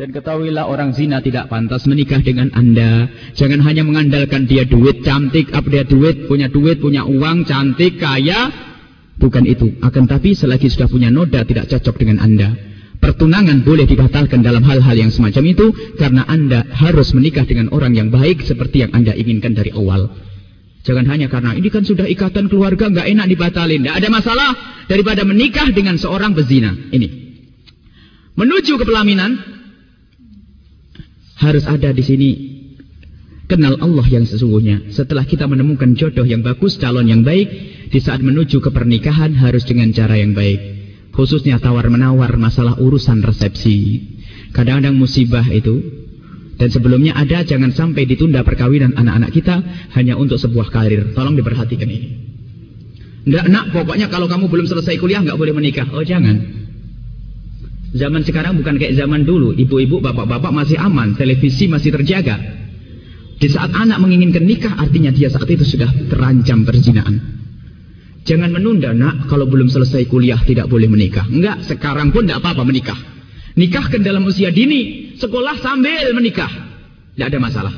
Dan ketahuilah orang zina tidak pantas menikah dengan anda. Jangan hanya mengandalkan dia duit, cantik, apa dia duit, punya duit, punya uang, cantik, kaya. Bukan itu. Akan tapi selagi sudah punya noda tidak cocok dengan anda. Pertunangan boleh dibatalkan dalam hal-hal yang semacam itu. Karena anda harus menikah dengan orang yang baik seperti yang anda inginkan dari awal. Jangan hanya karena ini kan sudah ikatan keluarga, nggak enak dibatalin. Tidak ada masalah daripada menikah dengan seorang pezina. Ini. Menuju ke pelaminan, harus ada di sini kenal Allah yang sesungguhnya. Setelah kita menemukan jodoh yang bagus, calon yang baik, di saat menuju ke pernikahan harus dengan cara yang baik. Khususnya tawar-menawar masalah urusan resepsi. Kadang-kadang musibah itu dan sebelumnya ada jangan sampai ditunda perkawinan anak-anak kita hanya untuk sebuah karir. Tolong diperhatikan ini. Enggak nak, pokoknya kalau kamu belum selesai kuliah enggak boleh menikah. Oh jangan. Zaman sekarang bukan kayak zaman dulu. Ibu-ibu, bapak-bapak masih aman. Televisi masih terjaga. Di saat anak menginginkan nikah, artinya dia saat itu sudah terancam perzinaan. Jangan menunda, nak. Kalau belum selesai kuliah, tidak boleh menikah. Enggak, sekarang pun tidak apa-apa menikah. Nikahkan dalam usia dini. Sekolah sambil menikah. Tidak ada masalah.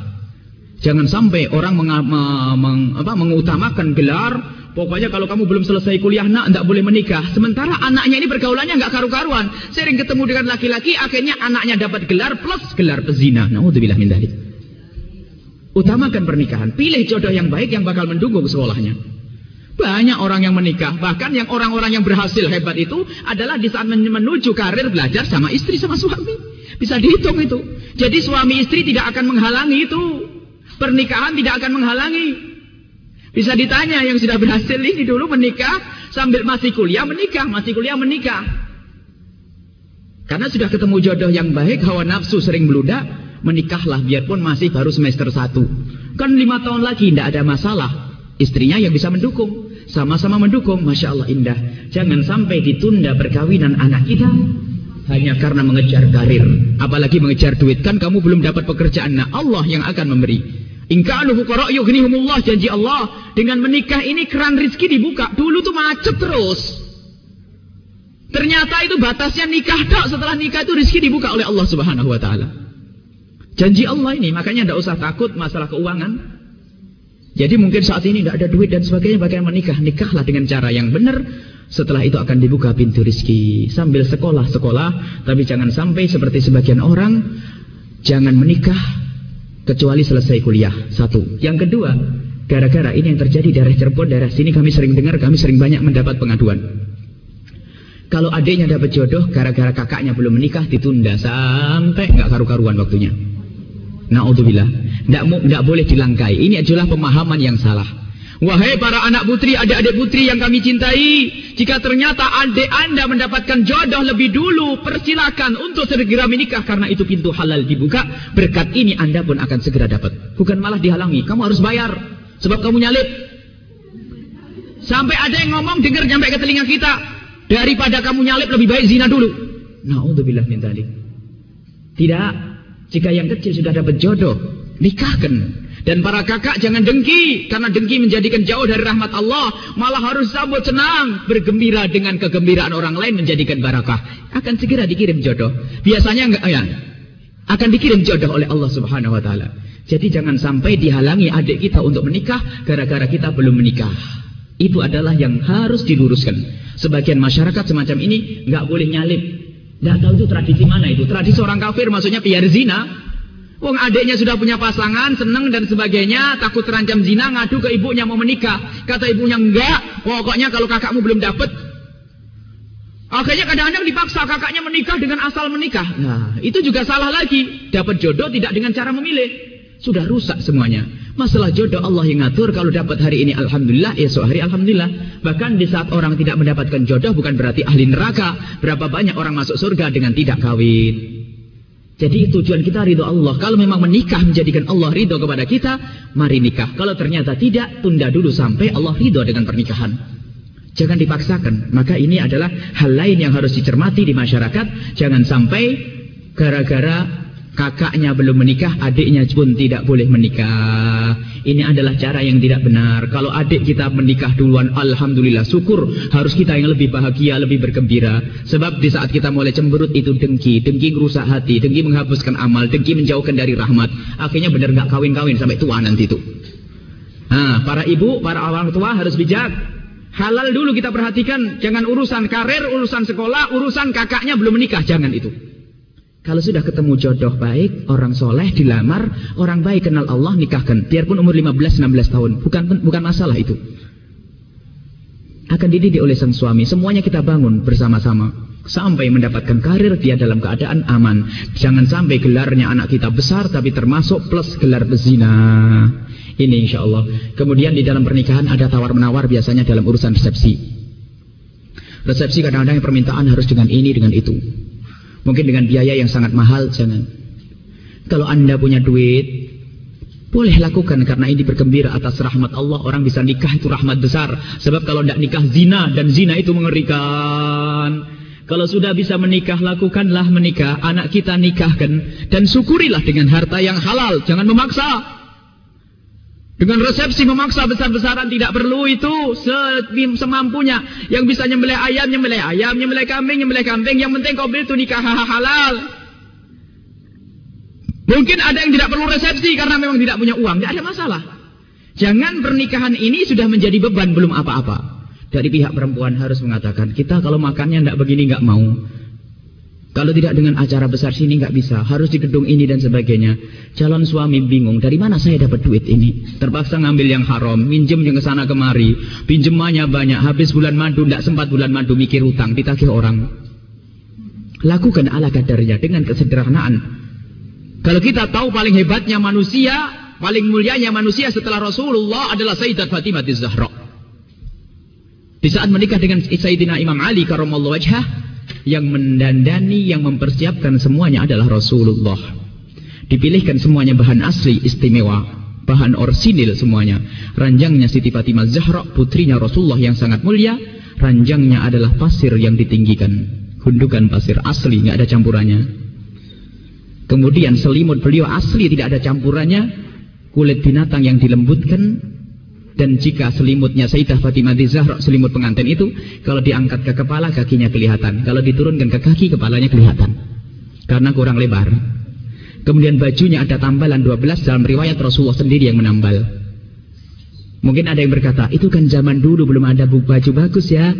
Jangan sampai orang meng, meng, apa, mengutamakan gelar Pokoknya kalau kamu belum selesai kuliah nak, tidak boleh menikah. Sementara anaknya ini pergaulannya nggak karu-karuan. Sering ketemu dengan laki-laki, akhirnya anaknya dapat gelar plus gelar pezina. Naudzubillah min dalik. Utamakan pernikahan. Pilih jodoh yang baik yang bakal mendukung sekolahnya. Banyak orang yang menikah, bahkan yang orang-orang yang berhasil hebat itu adalah di saat menuju karir belajar sama istri sama suami. Bisa dihitung itu. Jadi suami istri tidak akan menghalangi itu. Pernikahan tidak akan menghalangi. Bisa ditanya yang sudah berhasil ini dulu menikah sambil masih kuliah menikah, masih kuliah menikah. Karena sudah ketemu jodoh yang baik, hawa nafsu sering meludak, menikahlah biarpun masih baru semester satu. Kan lima tahun lagi tidak ada masalah. Istrinya yang bisa mendukung, sama-sama mendukung, masya Allah indah. Jangan sampai ditunda perkawinan anak kita hanya karena mengejar karir, apalagi mengejar duit. Kan kamu belum dapat pekerjaan, nah Allah yang akan memberi. Inkanu fuqara yughnihumullah janji Allah dengan menikah ini keran rizki dibuka. Dulu tuh macet terus. Ternyata itu batasnya nikah tak setelah nikah itu rizki dibuka oleh Allah Subhanahu wa taala. Janji Allah ini makanya tidak usah takut masalah keuangan. Jadi mungkin saat ini tidak ada duit dan sebagainya bagaimana menikah? Nikahlah dengan cara yang benar. Setelah itu akan dibuka pintu rizki sambil sekolah-sekolah. Tapi jangan sampai seperti sebagian orang jangan menikah kecuali selesai kuliah. Satu. Yang kedua, gara-gara ini yang terjadi daerah Cirebon, daerah sini kami sering dengar, kami sering banyak mendapat pengaduan. Kalau adiknya dapat jodoh, gara-gara kakaknya belum menikah, ditunda sampai nggak karu-karuan waktunya. Naudzubillah. Nggak boleh dilangkai. Ini adalah pemahaman yang salah. Wahai para anak putri, adik-adik putri yang kami cintai, jika ternyata adik anda mendapatkan jodoh lebih dulu, persilakan untuk segera menikah karena itu pintu halal dibuka. Berkat ini anda pun akan segera dapat. Bukan malah dihalangi, kamu harus bayar sebab kamu nyalip. Sampai ada yang ngomong dengar sampai ke telinga kita, daripada kamu nyalip lebih baik zina dulu. Nauzubillah min dzalik. Tidak, jika yang kecil sudah dapat jodoh, nikahkan dan para kakak jangan dengki. Karena dengki menjadikan jauh dari rahmat Allah. Malah harus sambut senang. Bergembira dengan kegembiraan orang lain menjadikan barakah. Akan segera dikirim jodoh. Biasanya enggak ya. Akan dikirim jodoh oleh Allah subhanahu wa ta'ala. Jadi jangan sampai dihalangi adik kita untuk menikah. Gara-gara kita belum menikah. Itu adalah yang harus diluruskan. Sebagian masyarakat semacam ini enggak boleh nyalip. Enggak tahu itu tradisi mana itu. Tradisi orang kafir maksudnya piar zina. Wong adiknya sudah punya pasangan, senang dan sebagainya, takut terancam zina, ngadu ke ibunya mau menikah. Kata ibunya enggak, pokoknya kalau kakakmu belum dapat. Akhirnya kadang-kadang dipaksa kakaknya menikah dengan asal menikah. Nah, itu juga salah lagi. Dapat jodoh tidak dengan cara memilih. Sudah rusak semuanya. Masalah jodoh Allah yang ngatur kalau dapat hari ini Alhamdulillah, esok hari Alhamdulillah. Bahkan di saat orang tidak mendapatkan jodoh bukan berarti ahli neraka. Berapa banyak orang masuk surga dengan tidak kawin. Jadi tujuan kita ridho Allah. Kalau memang menikah menjadikan Allah ridho kepada kita, mari nikah. Kalau ternyata tidak, tunda dulu sampai Allah ridho dengan pernikahan. Jangan dipaksakan. Maka ini adalah hal lain yang harus dicermati di masyarakat. Jangan sampai gara-gara Kakaknya belum menikah, adiknya pun tidak boleh menikah. Ini adalah cara yang tidak benar. Kalau adik kita menikah duluan, Alhamdulillah, syukur. Harus kita yang lebih bahagia, lebih bergembira. Sebab di saat kita mulai cemberut itu dengki. Dengki merusak hati, dengki menghapuskan amal, dengki menjauhkan dari rahmat. Akhirnya benar gak kawin-kawin sampai tua nanti itu. Nah, para ibu, para orang tua harus bijak. Halal dulu kita perhatikan. Jangan urusan karir, urusan sekolah, urusan kakaknya belum menikah. Jangan itu. Kalau sudah ketemu jodoh baik, orang soleh dilamar, orang baik kenal Allah nikahkan. Biarpun umur 15-16 tahun, bukan bukan masalah itu. Akan dididik oleh sang suami, semuanya kita bangun bersama-sama. Sampai mendapatkan karir dia dalam keadaan aman. Jangan sampai gelarnya anak kita besar tapi termasuk plus gelar bezina. Ini insya Allah. Kemudian di dalam pernikahan ada tawar-menawar biasanya dalam urusan resepsi. Resepsi kadang-kadang permintaan harus dengan ini, dengan itu. Mungkin dengan biaya yang sangat mahal, jangan. Kalau anda punya duit, boleh lakukan karena ini bergembira atas rahmat Allah. Orang bisa nikah itu rahmat besar. Sebab kalau tidak nikah zina dan zina itu mengerikan. Kalau sudah bisa menikah, lakukanlah menikah. Anak kita nikahkan. Dan syukurilah dengan harta yang halal. Jangan memaksa. Dengan resepsi memaksa besar-besaran tidak perlu itu semampunya. Yang bisa nyembelih ayam, nyembelih ayam, nyembelih kambing, nyembelih kambing. Yang penting kau beli itu nikah halal. Mungkin ada yang tidak perlu resepsi karena memang tidak punya uang. Tidak ada masalah. Jangan pernikahan ini sudah menjadi beban belum apa-apa. Dari pihak perempuan harus mengatakan, kita kalau makannya tidak begini nggak mau. Kalau tidak dengan acara besar sini nggak bisa, harus di gedung ini dan sebagainya. Calon suami bingung, dari mana saya dapat duit ini? Terpaksa ngambil yang haram, minjem yang ke sana kemari, pinjemannya banyak, habis bulan madu, tidak sempat bulan madu mikir utang, ditagih orang. Lakukan ala kadarnya dengan kesederhanaan. Kalau kita tahu paling hebatnya manusia, paling mulianya manusia setelah Rasulullah adalah Sayyidat Fatimah Zahra. Di saat menikah dengan Sayyidina Imam Ali karamallahu wajhah, yang mendandani, yang mempersiapkan semuanya adalah Rasulullah. Dipilihkan semuanya bahan asli, istimewa. Bahan orsinil semuanya. Ranjangnya Siti Fatimah Zahra, putrinya Rasulullah yang sangat mulia. Ranjangnya adalah pasir yang ditinggikan. Hundukan pasir asli, nggak ada campurannya. Kemudian selimut beliau asli, tidak ada campurannya. Kulit binatang yang dilembutkan, dan jika selimutnya Sayyidah Fatimah di Zahra, selimut pengantin itu, kalau diangkat ke kepala, kakinya kelihatan. Kalau diturunkan ke kaki, kepalanya kelihatan. Karena kurang lebar. Kemudian bajunya ada tambalan 12 dalam riwayat Rasulullah sendiri yang menambal. Mungkin ada yang berkata, itu kan zaman dulu belum ada baju bagus ya.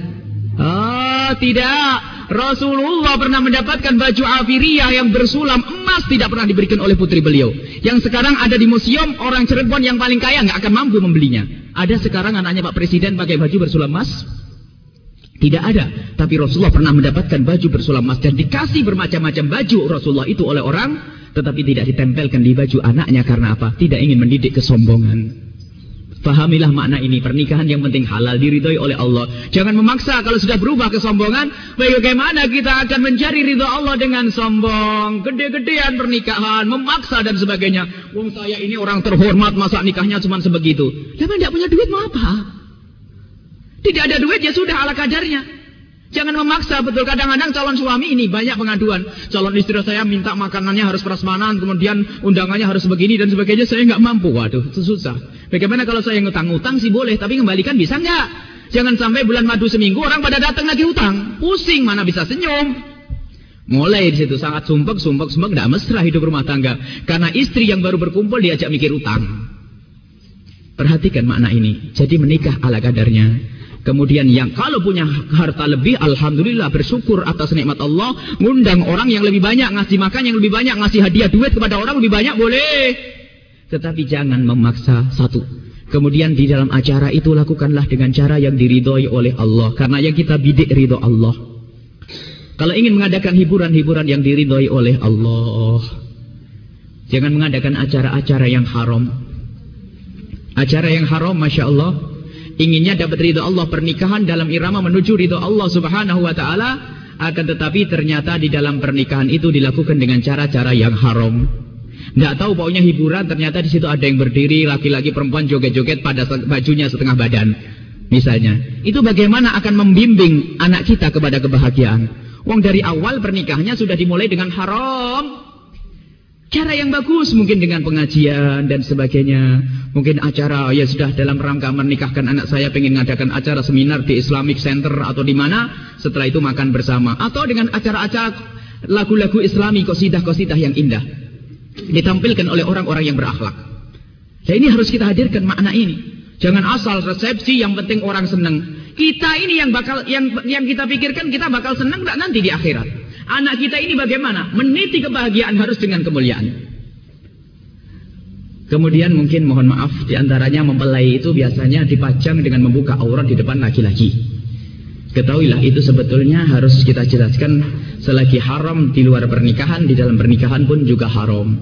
Oh, tidak. Rasulullah pernah mendapatkan baju Afiriyah yang bersulam emas tidak pernah diberikan oleh putri beliau. Yang sekarang ada di museum, orang Cirebon yang paling kaya nggak akan mampu membelinya. Ada sekarang anaknya Pak Presiden pakai baju bersulam emas? Tidak ada. Tapi Rasulullah pernah mendapatkan baju bersulam emas dan dikasih bermacam-macam baju Rasulullah itu oleh orang, tetapi tidak ditempelkan di baju anaknya karena apa? Tidak ingin mendidik kesombongan. Fahamilah makna ini. Pernikahan yang penting halal diridhoi oleh Allah. Jangan memaksa kalau sudah berubah kesombongan. Bagaimana kita akan mencari ridho Allah dengan sombong. Gede-gedean pernikahan. Memaksa dan sebagainya. Wong saya ini orang terhormat. Masa nikahnya cuma sebegitu. Tapi tidak punya duit mau apa? Tidak ada duit ya sudah ala kadarnya. Jangan memaksa betul. Kadang-kadang calon suami ini banyak pengaduan. Calon istri saya minta makanannya harus prasmanan, kemudian undangannya harus begini dan sebagainya. Saya nggak mampu. Waduh, susah. Bagaimana kalau saya ngutang-ngutang sih boleh, tapi kembalikan bisa nggak? Jangan sampai bulan madu seminggu orang pada datang lagi utang. Pusing, mana bisa senyum. Mulai di situ sangat sumpek, sumpek, sumpek, tidak mesra hidup rumah tangga. Karena istri yang baru berkumpul diajak mikir utang. Perhatikan makna ini. Jadi menikah ala kadarnya. Kemudian yang kalau punya harta lebih, Alhamdulillah bersyukur atas nikmat Allah. Ngundang orang yang lebih banyak, ngasih makan yang lebih banyak, ngasih hadiah duit kepada orang lebih banyak, boleh. Tetapi jangan memaksa satu. Kemudian di dalam acara itu lakukanlah dengan cara yang diridhoi oleh Allah. Karena yang kita bidik ridho Allah. Kalau ingin mengadakan hiburan-hiburan yang diridhoi oleh Allah. Jangan mengadakan acara-acara yang haram. Acara yang haram, Masya Allah inginnya dapat ridho Allah pernikahan dalam irama menuju ridho Allah subhanahu wa ta'ala. Akan tetapi ternyata di dalam pernikahan itu dilakukan dengan cara-cara yang haram. Tidak tahu pokoknya hiburan ternyata di situ ada yang berdiri laki-laki perempuan joget-joget pada bajunya setengah badan misalnya. Itu bagaimana akan membimbing anak kita kepada kebahagiaan? Wong dari awal pernikahannya sudah dimulai dengan haram Cara yang bagus mungkin dengan pengajian dan sebagainya. Mungkin acara ya sudah dalam rangka menikahkan anak saya pengen mengadakan acara seminar di Islamic Center atau di mana. Setelah itu makan bersama. Atau dengan acara-acara lagu-lagu Islami kosidah-kosidah yang indah. Ditampilkan oleh orang-orang yang berakhlak. Ya ini harus kita hadirkan makna ini. Jangan asal resepsi yang penting orang senang. Kita ini yang bakal yang yang kita pikirkan kita bakal senang tak nanti di akhirat. Anak kita ini bagaimana? Meniti kebahagiaan harus dengan kemuliaan. Kemudian mungkin mohon maaf di antaranya mempelai itu biasanya dipajang dengan membuka aurat di depan laki-laki. Ketahuilah itu sebetulnya harus kita jelaskan selagi haram di luar pernikahan, di dalam pernikahan pun juga haram.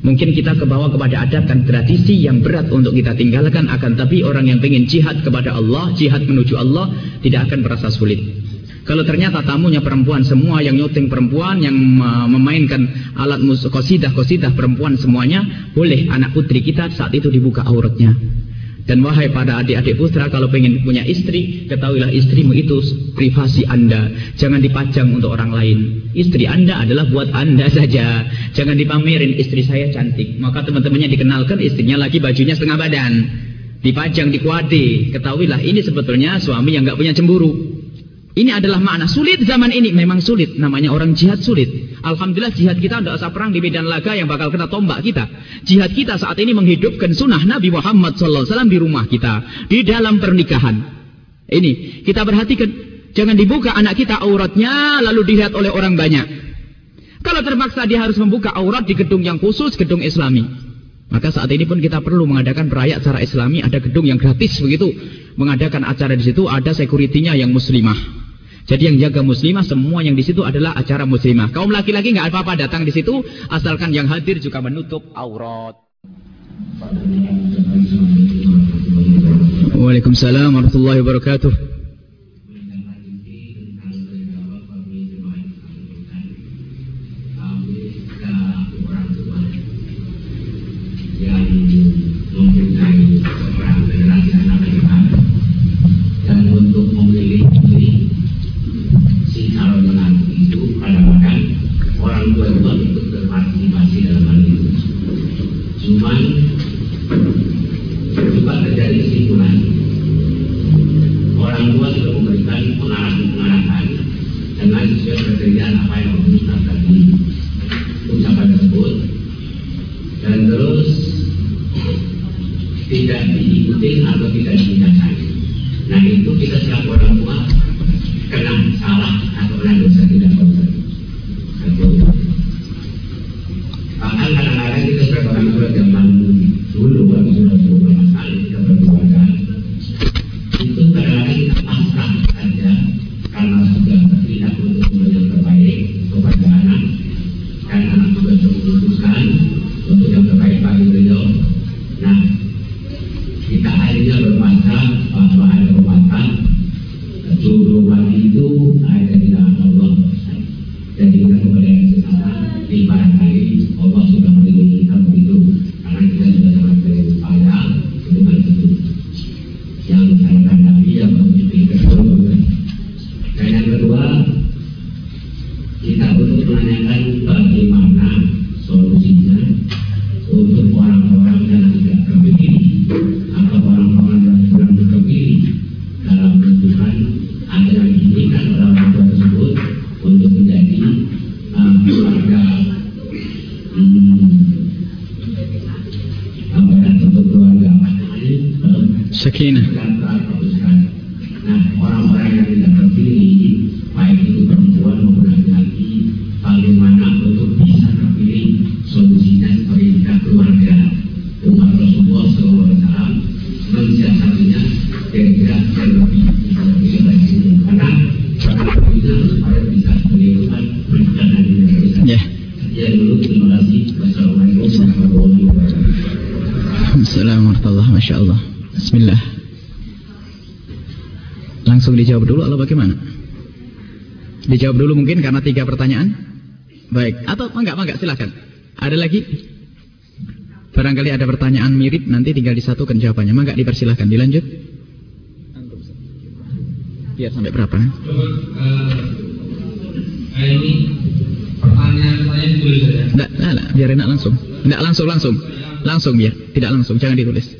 Mungkin kita kebawa kepada adat dan tradisi yang berat untuk kita tinggalkan akan tapi orang yang ingin jihad kepada Allah, jihad menuju Allah tidak akan merasa sulit. Kalau ternyata tamunya perempuan semua yang nyuting perempuan yang memainkan alat musik kosidah kosidah perempuan semuanya boleh anak putri kita saat itu dibuka auratnya. Dan wahai pada adik-adik putra kalau pengen punya istri ketahuilah istrimu itu privasi anda jangan dipajang untuk orang lain. Istri anda adalah buat anda saja. Jangan dipamerin istri saya cantik. Maka teman-temannya dikenalkan istrinya lagi bajunya setengah badan. Dipajang di kuade. Ketahuilah ini sebetulnya suami yang nggak punya cemburu. Ini adalah makna sulit zaman ini. Memang sulit. Namanya orang jihad sulit. Alhamdulillah jihad kita tidak usah perang di medan laga yang bakal kena tombak kita. Jihad kita saat ini menghidupkan sunnah Nabi Muhammad SAW di rumah kita. Di dalam pernikahan. Ini. Kita perhatikan. Jangan dibuka anak kita auratnya lalu dilihat oleh orang banyak. Kalau terpaksa dia harus membuka aurat di gedung yang khusus, gedung islami. Maka saat ini pun kita perlu mengadakan perayaan secara islami. Ada gedung yang gratis begitu. Mengadakan acara di situ ada sekuritinya yang muslimah. Jadi yang jaga muslimah semua yang di situ adalah acara muslimah. Kaum laki-laki nggak apa-apa datang di situ asalkan yang hadir juga menutup aurat. Waalaikumsalam warahmatullahi wabarakatuh. jawab dulu mungkin karena tiga pertanyaan. Baik, atau oh, enggak, enggak, silakan. Ada lagi? Barangkali ada pertanyaan mirip, nanti tinggal disatukan jawabannya. enggak dipersilahkan, dilanjut. Biar sampai berapa? Coba, eh, eh, ini pertanyaan saya ditulis. Ya? Enggak, enggak, biar enak langsung. Enggak, langsung, langsung. Langsung biar, tidak langsung, jangan ditulis.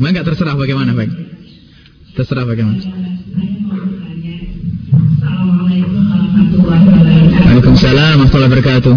Enggak terserah bagaimana, Pak. Terserah bagaimana. Waalaikumsalam warahmatullahi wabarakatuh.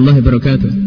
الله وبركاته.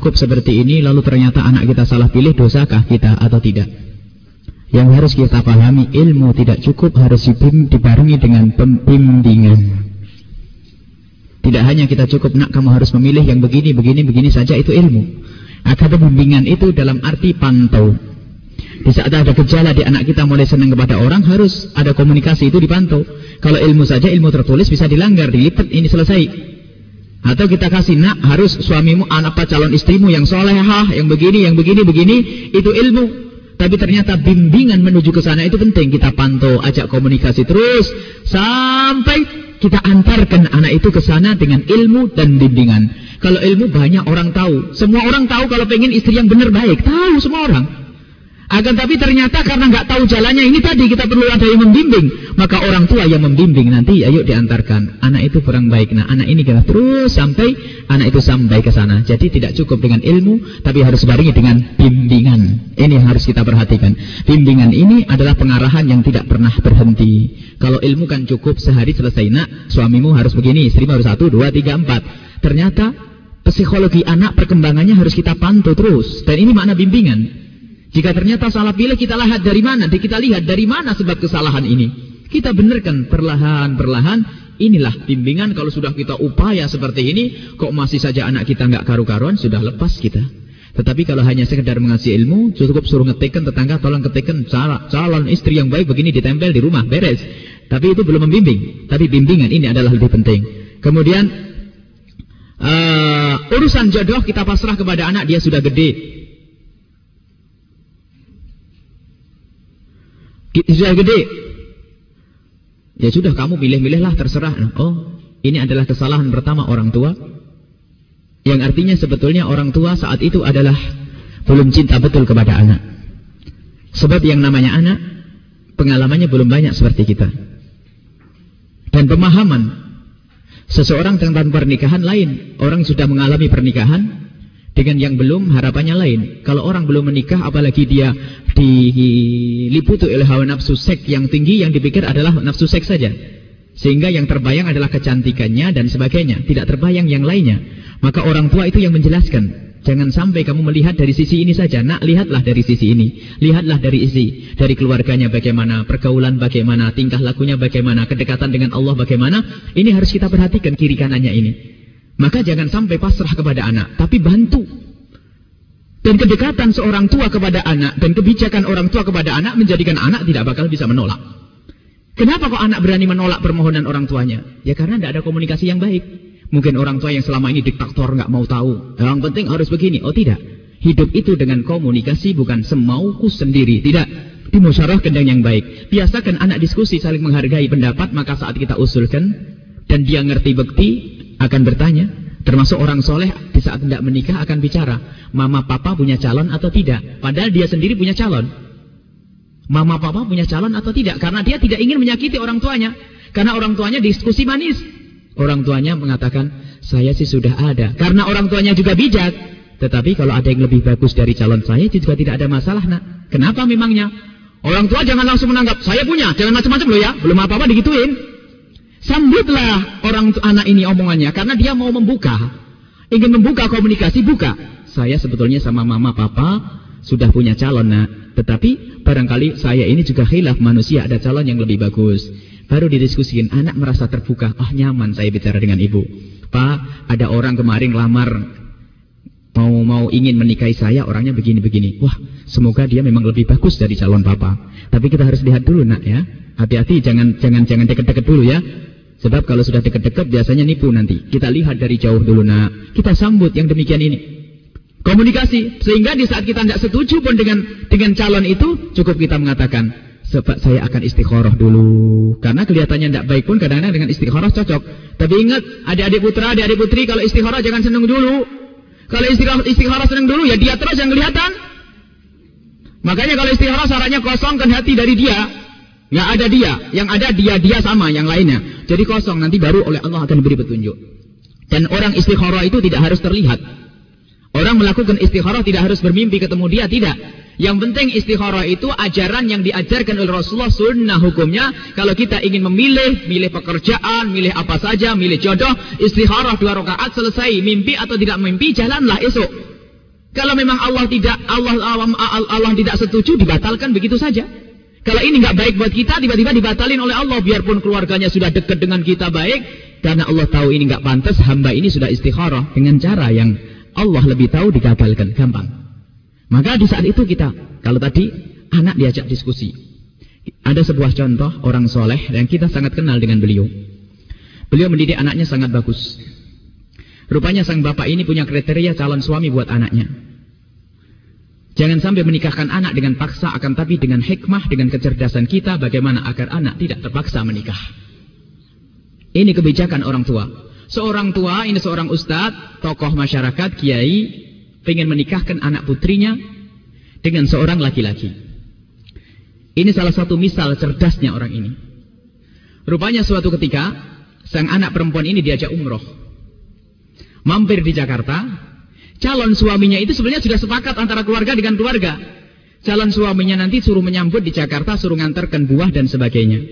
Cukup seperti ini lalu ternyata anak kita salah pilih dosakah kita atau tidak? Yang harus kita pahami ilmu tidak cukup harus dibarengi dengan pembimbingan. Tidak hanya kita cukup nak kamu harus memilih yang begini begini begini saja itu ilmu. Akan bimbingan itu dalam arti pantau. Di saat ada gejala di anak kita mulai senang kepada orang harus ada komunikasi itu dipantau. Kalau ilmu saja ilmu tertulis bisa dilanggar, dilipat ini selesai. Atau kita kasih nak harus suamimu anak apa calon istrimu yang solehah, yang begini, yang begini, begini itu ilmu. Tapi ternyata bimbingan menuju ke sana itu penting. Kita pantau, ajak komunikasi terus sampai kita antarkan anak itu ke sana dengan ilmu dan bimbingan. Kalau ilmu banyak orang tahu. Semua orang tahu kalau pengen istri yang benar baik. Tahu semua orang. Akan tapi ternyata karena nggak tahu jalannya ini tadi kita perlu ada yang membimbing. Maka orang tua yang membimbing nanti ayo diantarkan. Anak itu kurang baik. Nah anak ini kita terus sampai anak itu sampai ke sana. Jadi tidak cukup dengan ilmu tapi harus barengi dengan bimbingan. Ini harus kita perhatikan. Bimbingan ini adalah pengarahan yang tidak pernah berhenti. Kalau ilmu kan cukup sehari selesai. Nak suamimu harus begini, istrimu harus satu, dua, tiga, empat. Ternyata psikologi anak perkembangannya harus kita pantau terus. Dan ini makna bimbingan. Jika ternyata salah pilih, kita lihat dari mana. Kita lihat dari mana sebab kesalahan ini. Kita benarkan perlahan-perlahan. Inilah bimbingan kalau sudah kita upaya seperti ini. Kok masih saja anak kita nggak karu-karuan, sudah lepas kita. Tetapi kalau hanya sekedar mengasih ilmu, cukup suruh ngetekan tetangga, tolong ketekan calon istri yang baik begini ditempel di rumah, beres. Tapi itu belum membimbing. Tapi bimbingan ini adalah lebih penting. Kemudian, uh, urusan jodoh kita pasrah kepada anak, dia sudah gede. Sudah gede. Ya sudah kamu pilih-pilihlah terserah. Oh, ini adalah kesalahan pertama orang tua. Yang artinya sebetulnya orang tua saat itu adalah belum cinta betul kepada anak. Sebab yang namanya anak, pengalamannya belum banyak seperti kita. Dan pemahaman seseorang tentang pernikahan lain. Orang sudah mengalami pernikahan, dengan yang belum harapannya lain. Kalau orang belum menikah apalagi dia diliputi oleh hawa nafsu seks yang tinggi yang dipikir adalah nafsu seks saja. Sehingga yang terbayang adalah kecantikannya dan sebagainya, tidak terbayang yang lainnya. Maka orang tua itu yang menjelaskan. Jangan sampai kamu melihat dari sisi ini saja. Nak, lihatlah dari sisi ini. Lihatlah dari isi. Dari keluarganya bagaimana, pergaulan bagaimana, tingkah lakunya bagaimana, kedekatan dengan Allah bagaimana. Ini harus kita perhatikan kiri kanannya ini. Maka jangan sampai pasrah kepada anak, tapi bantu. Dan kedekatan seorang tua kepada anak dan kebijakan orang tua kepada anak menjadikan anak tidak bakal bisa menolak. Kenapa kok anak berani menolak permohonan orang tuanya? Ya karena tidak ada komunikasi yang baik. Mungkin orang tua yang selama ini diktator nggak mau tahu. Yang penting harus begini. Oh tidak. Hidup itu dengan komunikasi bukan semauku sendiri. Tidak. Dimusyarahkan dengan yang baik. Biasakan anak diskusi saling menghargai pendapat. Maka saat kita usulkan. Dan dia ngerti bekti akan bertanya, termasuk orang soleh di saat tidak menikah akan bicara, mama papa punya calon atau tidak? Padahal dia sendiri punya calon. Mama papa punya calon atau tidak? Karena dia tidak ingin menyakiti orang tuanya. Karena orang tuanya diskusi manis. Orang tuanya mengatakan, saya sih sudah ada. Karena orang tuanya juga bijak. Tetapi kalau ada yang lebih bagus dari calon saya, juga tidak ada masalah nak. Kenapa memangnya? Orang tua jangan langsung menanggap, saya punya, jangan macam-macam loh ya. Belum apa-apa digituin. Sambutlah orang anak ini omongannya karena dia mau membuka. Ingin membuka komunikasi, buka. Saya sebetulnya sama mama papa sudah punya calon nak. Tetapi barangkali saya ini juga khilaf manusia ada calon yang lebih bagus. Baru didiskusikan, anak merasa terbuka. Oh nyaman saya bicara dengan ibu. Pak, ada orang kemarin lamar mau mau ingin menikahi saya orangnya begini-begini. Wah, semoga dia memang lebih bagus dari calon papa. Tapi kita harus lihat dulu nak ya. Hati-hati jangan jangan jangan deket-deket dulu ya. Sebab kalau sudah dekat-dekat biasanya nipu nanti. Kita lihat dari jauh dulu nak. Kita sambut yang demikian ini. Komunikasi. Sehingga di saat kita tidak setuju pun dengan dengan calon itu. Cukup kita mengatakan. Sebab saya akan istikharah dulu. Karena kelihatannya tidak baik pun kadang-kadang dengan istikharah cocok. Tapi ingat adik-adik putra, adik-adik putri kalau istikharah jangan senang dulu. Kalau istikharah, istikharah senang dulu, ya dia terus yang kelihatan. Makanya kalau istikharah syaratnya kosongkan hati dari dia. Nggak ada dia. Yang ada dia-dia sama yang lainnya. Jadi kosong. Nanti baru oleh Allah akan beri petunjuk. Dan orang istikharah itu tidak harus terlihat. Orang melakukan istikharah tidak harus bermimpi ketemu dia. Tidak. Yang penting istikharah itu ajaran yang diajarkan oleh Rasulullah sunnah hukumnya. Kalau kita ingin memilih, milih pekerjaan, milih apa saja, milih jodoh, istikharah dua rakaat selesai. Mimpi atau tidak mimpi, jalanlah esok. Kalau memang Allah tidak Allah Allah, Allah tidak setuju, dibatalkan begitu saja. Kalau ini nggak baik buat kita, tiba-tiba dibatalin oleh Allah, biarpun keluarganya sudah dekat dengan kita baik, karena Allah tahu ini nggak pantas, hamba ini sudah istikharah dengan cara yang Allah lebih tahu digagalkan, gampang. Maka di saat itu kita, kalau tadi anak diajak diskusi. Ada sebuah contoh orang soleh yang kita sangat kenal dengan beliau. Beliau mendidik anaknya sangat bagus. Rupanya sang bapak ini punya kriteria calon suami buat anaknya. Jangan sampai menikahkan anak dengan paksa, akan tapi dengan hikmah, dengan kecerdasan kita, bagaimana agar anak tidak terpaksa menikah. Ini kebijakan orang tua. Seorang tua, ini seorang ustadz, tokoh masyarakat, kiai, ingin menikahkan anak putrinya dengan seorang laki-laki. Ini salah satu misal cerdasnya orang ini. Rupanya suatu ketika, sang anak perempuan ini diajak umroh. Mampir di Jakarta, calon suaminya itu sebenarnya sudah sepakat antara keluarga dengan keluarga. Calon suaminya nanti suruh menyambut di Jakarta, suruh ngantarkan buah dan sebagainya.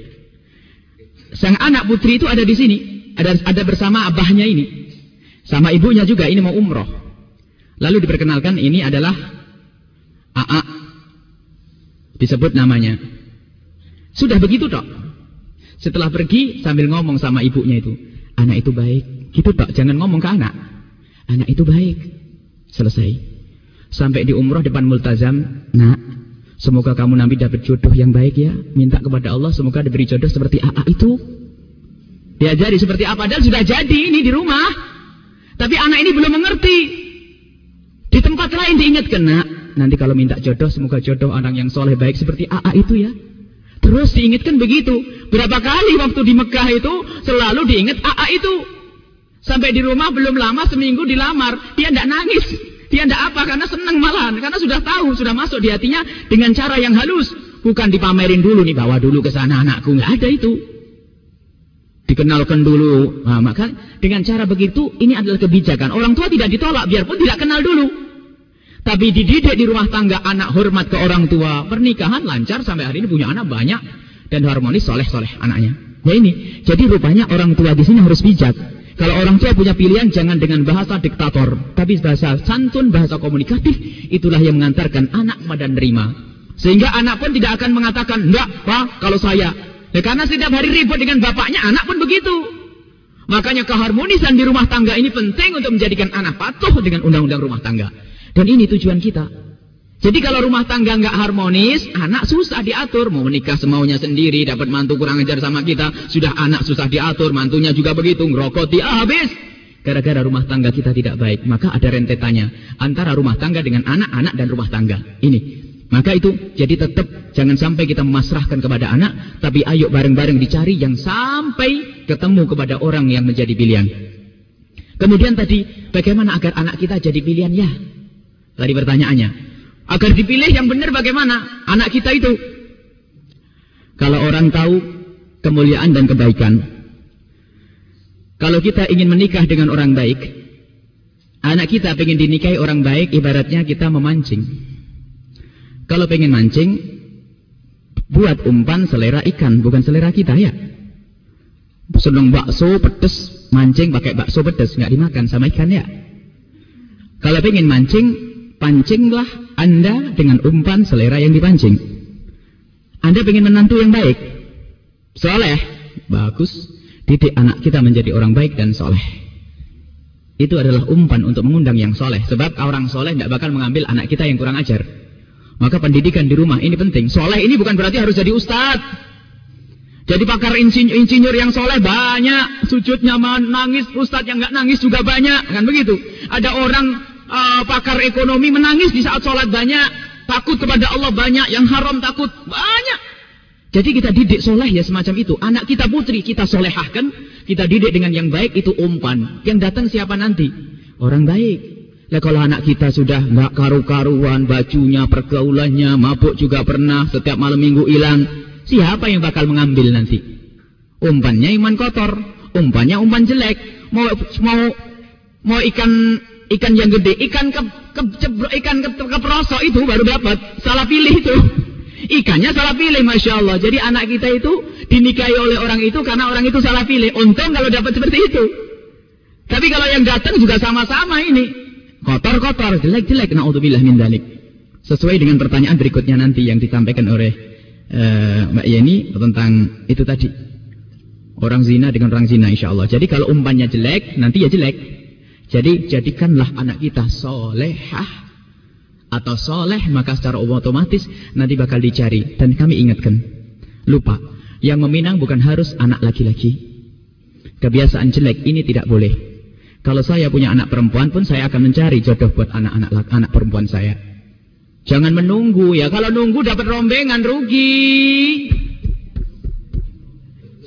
Sang anak putri itu ada di sini, ada ada bersama abahnya ini. Sama ibunya juga ini mau umroh. Lalu diperkenalkan ini adalah AA. Disebut namanya. Sudah begitu dok. Setelah pergi sambil ngomong sama ibunya itu. Anak itu baik. Gitu dok, jangan ngomong ke anak. Anak itu baik. Selesai. Sampai di umroh depan multazam. Nak, semoga kamu nanti dapat jodoh yang baik ya. Minta kepada Allah semoga diberi jodoh seperti AA itu. Diajari seperti apa. Dan sudah jadi ini di rumah. Tapi anak ini belum mengerti. Di tempat lain diingatkan, nak, nanti kalau minta jodoh, semoga jodoh orang yang soleh baik seperti AA itu ya. Terus diingatkan begitu. Berapa kali waktu di Mekah itu, selalu diingat AA itu. Sampai di rumah belum lama, seminggu dilamar. Dia tidak nangis. Dia tidak apa, karena senang malahan. Karena sudah tahu, sudah masuk di hatinya dengan cara yang halus. Bukan dipamerin dulu nih, bawa dulu ke sana anakku. Nggak ada itu. Dikenalkan dulu. Nah, maka dengan cara begitu, ini adalah kebijakan. Orang tua tidak ditolak, biarpun tidak kenal dulu. Tapi dididik di rumah tangga, anak hormat ke orang tua. Pernikahan lancar, sampai hari ini punya anak banyak. Dan harmonis, soleh-soleh anaknya. Ya ini. Jadi rupanya orang tua di sini harus bijak. Kalau orang tua punya pilihan, jangan dengan bahasa diktator. Tapi bahasa santun, bahasa komunikatif. Itulah yang mengantarkan anak pada nerima. Sehingga anak pun tidak akan mengatakan, enggak, pak, kalau saya Ya, karena setiap hari ribut dengan bapaknya, anak pun begitu. Makanya keharmonisan di rumah tangga ini penting untuk menjadikan anak patuh dengan undang-undang rumah tangga. Dan ini tujuan kita. Jadi kalau rumah tangga nggak harmonis, anak susah diatur. Mau menikah semaunya sendiri, dapat mantu kurang ajar sama kita. Sudah anak susah diatur, mantunya juga begitu. Ngerokoti habis. Gara-gara rumah tangga kita tidak baik. Maka ada rentetannya. Antara rumah tangga dengan anak-anak dan rumah tangga. Ini. Maka itu jadi tetap jangan sampai kita memasrahkan kepada anak, tapi ayo bareng-bareng dicari yang sampai ketemu kepada orang yang menjadi pilihan. Kemudian tadi bagaimana agar anak kita jadi pilihan ya? Tadi pertanyaannya. Agar dipilih yang benar bagaimana anak kita itu? Kalau orang tahu kemuliaan dan kebaikan. Kalau kita ingin menikah dengan orang baik, anak kita ingin dinikahi orang baik, ibaratnya kita memancing. Kalau pengen mancing, buat umpan selera ikan, bukan selera kita ya. Senang bakso pedes, mancing pakai bakso pedes, nggak dimakan sama ikan ya. Kalau pengen mancing, pancinglah Anda dengan umpan selera yang dipancing. Anda pengen menantu yang baik, soleh, bagus. Didik anak kita menjadi orang baik dan soleh. Itu adalah umpan untuk mengundang yang soleh. Sebab orang soleh tidak bakal mengambil anak kita yang kurang ajar. Maka pendidikan di rumah ini penting. Soleh ini bukan berarti harus jadi ustadz. Jadi pakar insinyur, yang soleh banyak. Sujudnya menangis, ustadz yang nggak nangis juga banyak. Kan begitu. Ada orang uh, pakar ekonomi menangis di saat sholat banyak. Takut kepada Allah banyak. Yang haram takut banyak. Jadi kita didik soleh ya semacam itu. Anak kita putri kita solehahkan. Kita didik dengan yang baik itu umpan. Yang datang siapa nanti? Orang baik. Lah kalau anak kita sudah nggak karu-karuan, bajunya, pergaulannya, mabuk juga pernah, setiap malam minggu hilang, siapa yang bakal mengambil nanti? Umpannya iman kotor, umpannya umpan jelek. Mau mau mau ikan ikan yang gede, ikan ke, ke ikan ke, ke perosok itu baru dapat, salah pilih itu. Ikannya salah pilih, masya Allah. Jadi anak kita itu dinikahi oleh orang itu karena orang itu salah pilih. Untung kalau dapat seperti itu. Tapi kalau yang datang juga sama-sama ini. Kotor-kotor, jelek-jelek. Na'udzubillah min dalik. Sesuai dengan pertanyaan berikutnya nanti yang disampaikan oleh uh, Mbak Yeni tentang itu tadi. Orang zina dengan orang zina insya Allah. Jadi kalau umpannya jelek, nanti ya jelek. Jadi jadikanlah anak kita solehah atau soleh maka secara otomatis nanti bakal dicari dan kami ingatkan lupa yang meminang bukan harus anak laki-laki kebiasaan jelek ini tidak boleh kalau saya punya anak perempuan pun saya akan mencari jodoh buat anak-anak anak perempuan saya. Jangan menunggu ya. Kalau nunggu dapat rombengan rugi.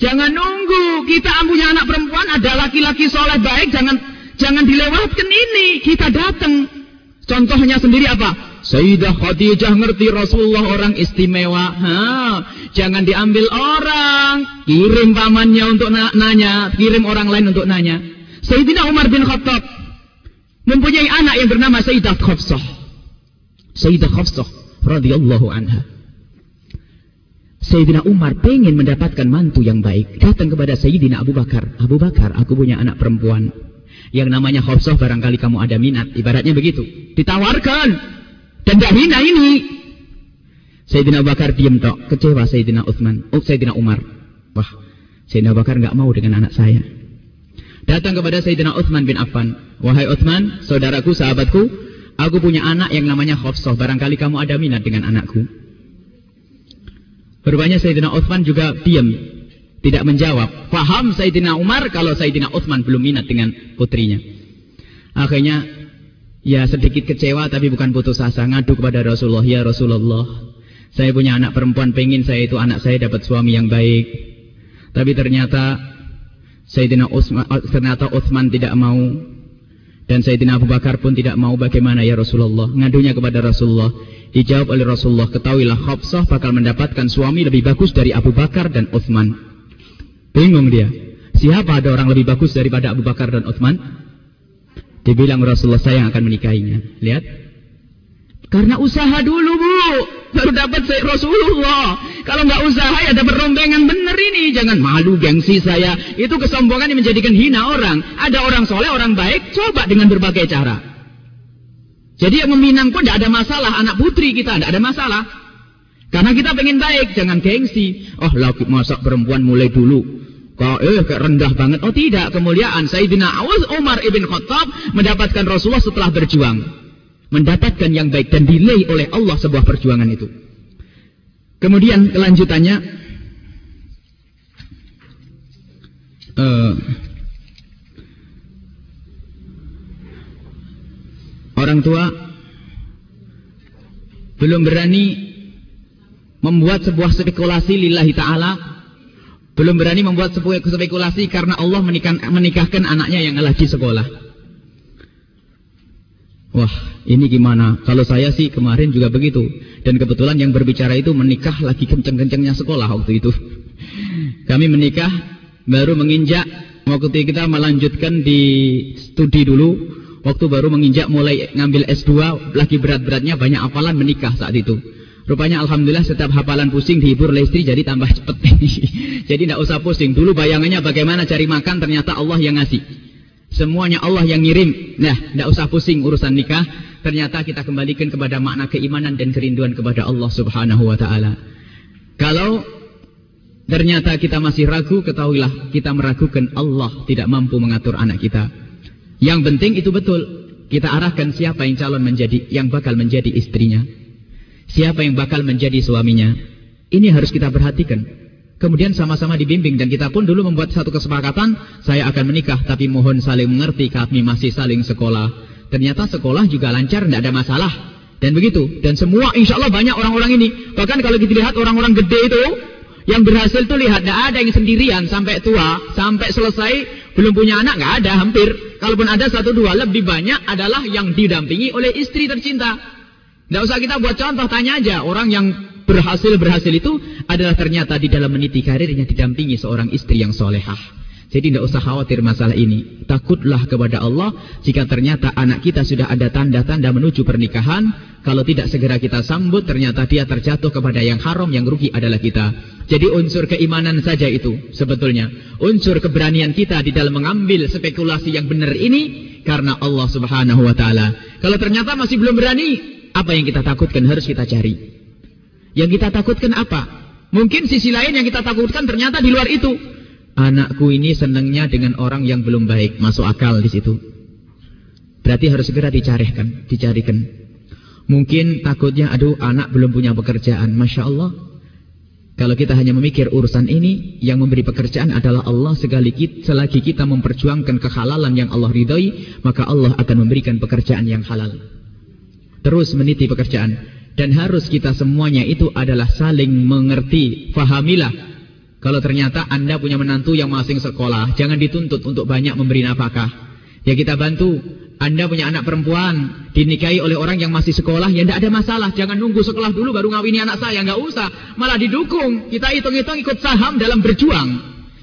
Jangan nunggu. Kita punya anak perempuan ada laki-laki soleh baik. Jangan jangan dilewatkan ini. Kita datang. Contohnya sendiri apa? Sayyidah Khadijah ngerti Rasulullah orang istimewa. Ha, jangan diambil orang. Kirim pamannya untuk nanya. Kirim orang lain untuk nanya. Sayyidina Umar bin Khattab mempunyai anak yang bernama Sayyidah Khafsah. Sayyidah Khafsah radhiyallahu anha. Sayyidina Umar pengen mendapatkan mantu yang baik. Datang kepada Sayyidina Abu Bakar. Abu Bakar, aku punya anak perempuan. Yang namanya Khafsah barangkali kamu ada minat. Ibaratnya begitu. Ditawarkan. Dan gak hina ini. Sayyidina Abu Bakar diam tok. Kecewa Sayyidina Uthman. Oh, Sayyidina Umar. Wah, Sayyidina Abu Bakar gak mau dengan anak saya. Datang kepada Sayyidina Uthman bin Affan. Wahai Uthman, saudaraku, sahabatku, aku punya anak yang namanya Khofsoh. Barangkali kamu ada minat dengan anakku. Berbanyak Sayyidina Uthman juga diam. Tidak menjawab. Faham Sayyidina Umar kalau Sayyidina Uthman belum minat dengan putrinya. Akhirnya, ya sedikit kecewa tapi bukan putus asa. Ngadu kepada Rasulullah. Ya Rasulullah, saya punya anak perempuan, pengen saya itu anak saya dapat suami yang baik. Tapi ternyata Sayyidina Utsman ternyata Utsman tidak mau dan Sayyidina Abu Bakar pun tidak mau bagaimana ya Rasulullah ngadunya kepada Rasulullah dijawab oleh Rasulullah ketahuilah Khafsah bakal mendapatkan suami lebih bagus dari Abu Bakar dan Utsman bingung dia siapa ada orang lebih bagus daripada Abu Bakar dan Utsman dibilang Rasulullah saya yang akan menikahinya lihat karena usaha dulu bu baru dapat Rasulullah. Kalau nggak usaha ya dapat rombengan bener ini. Jangan malu gengsi saya. Itu kesombongan yang menjadikan hina orang. Ada orang soleh, orang baik, coba dengan berbagai cara. Jadi yang meminang pun tidak ada masalah. Anak putri kita tidak ada masalah. Karena kita pengen baik, jangan gengsi. Oh laki masak perempuan mulai dulu. Kok eh kayak rendah banget. Oh tidak, kemuliaan Sayyidina Awaz Umar ibn Khattab mendapatkan Rasulullah setelah berjuang mendapatkan yang baik dan dinilai oleh Allah sebuah perjuangan itu. Kemudian kelanjutannya uh, orang tua belum berani membuat sebuah spekulasi lillahi ta'ala belum berani membuat spekulasi karena Allah menikah, menikahkan anaknya yang lagi sekolah Wah, ini gimana? Kalau saya sih kemarin juga begitu. Dan kebetulan yang berbicara itu menikah lagi kenceng-kencengnya sekolah waktu itu. Kami menikah baru menginjak waktu kita melanjutkan di studi dulu. Waktu baru menginjak mulai ngambil S2 lagi berat-beratnya banyak hafalan menikah saat itu. Rupanya Alhamdulillah setiap hafalan pusing dihibur oleh istri jadi tambah cepet. jadi tidak usah pusing. Dulu bayangannya bagaimana cari makan ternyata Allah yang ngasih. Semuanya Allah yang ngirim. Nah, tidak usah pusing urusan nikah. Ternyata kita kembalikan kepada makna keimanan dan kerinduan kepada Allah subhanahu wa ta'ala. Kalau ternyata kita masih ragu, ketahuilah kita meragukan Allah tidak mampu mengatur anak kita. Yang penting itu betul. Kita arahkan siapa yang calon menjadi, yang bakal menjadi istrinya. Siapa yang bakal menjadi suaminya. Ini harus kita perhatikan. Kemudian sama-sama dibimbing dan kita pun dulu membuat satu kesepakatan, saya akan menikah tapi mohon saling mengerti kami masih saling sekolah. Ternyata sekolah juga lancar, tidak ada masalah. Dan begitu. Dan semua insya Allah banyak orang-orang ini. Bahkan kalau kita lihat orang-orang gede itu, Yang berhasil tuh lihat, tidak ada yang sendirian sampai tua, sampai selesai, belum punya anak, nggak ada, hampir. Kalaupun ada satu dua, lebih banyak adalah yang didampingi oleh istri tercinta. Tidak usah kita buat contoh, tanya aja. Orang yang berhasil-berhasil itu adalah ternyata di dalam meniti karirnya didampingi seorang istri yang solehah. Jadi tidak usah khawatir masalah ini. Takutlah kepada Allah jika ternyata anak kita sudah ada tanda-tanda menuju pernikahan. Kalau tidak segera kita sambut ternyata dia terjatuh kepada yang haram, yang rugi adalah kita. Jadi unsur keimanan saja itu sebetulnya. Unsur keberanian kita di dalam mengambil spekulasi yang benar ini karena Allah subhanahu wa ta'ala. Kalau ternyata masih belum berani, apa yang kita takutkan harus kita cari. Yang kita takutkan apa? Mungkin sisi lain yang kita takutkan ternyata di luar itu. Anakku ini senangnya dengan orang yang belum baik, masuk akal di situ. Berarti harus segera dicarikan, dicarikan. Mungkin takutnya, aduh anak belum punya pekerjaan. Masya Allah. Kalau kita hanya memikir urusan ini, yang memberi pekerjaan adalah Allah. Sekali kita, selagi kita memperjuangkan kehalalan yang Allah ridhoi, maka Allah akan memberikan pekerjaan yang halal. Terus meniti pekerjaan. Dan harus kita semuanya itu adalah saling mengerti. Fahamilah kalau ternyata Anda punya menantu yang masing sekolah, jangan dituntut untuk banyak memberi nafkah. Ya kita bantu. Anda punya anak perempuan, dinikahi oleh orang yang masih sekolah, ya tidak ada masalah. Jangan nunggu sekolah dulu baru ngawini anak saya, nggak usah. Malah didukung. Kita hitung-hitung ikut saham dalam berjuang.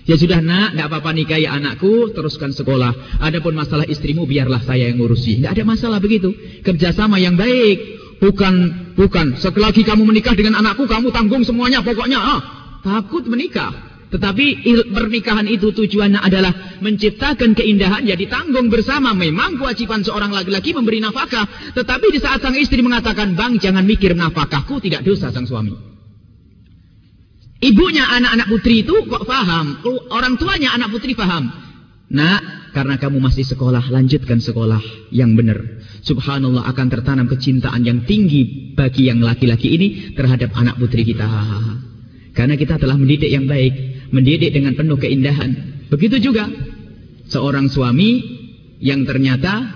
Ya sudah nak, tidak apa-apa nikahi anakku, teruskan sekolah. Adapun masalah istrimu, biarlah saya yang ngurusi. Tidak ada masalah begitu. Kerjasama yang baik. Bukan, bukan. Selagi kamu menikah dengan anakku, kamu tanggung semuanya. Pokoknya, ah, takut menikah. Tetapi pernikahan itu tujuannya adalah menciptakan keindahan ya ditanggung bersama. Memang kewajiban seorang laki-laki memberi nafkah. Tetapi di saat sang istri mengatakan, Bang jangan mikir nafkahku tidak dosa sang suami. Ibunya anak-anak putri itu kok paham. Orang tuanya anak putri paham. Nak, karena kamu masih sekolah, lanjutkan sekolah yang benar. Subhanallah akan tertanam kecintaan yang tinggi bagi yang laki-laki ini terhadap anak putri kita. Karena kita telah mendidik yang baik, mendidik dengan penuh keindahan. Begitu juga seorang suami yang ternyata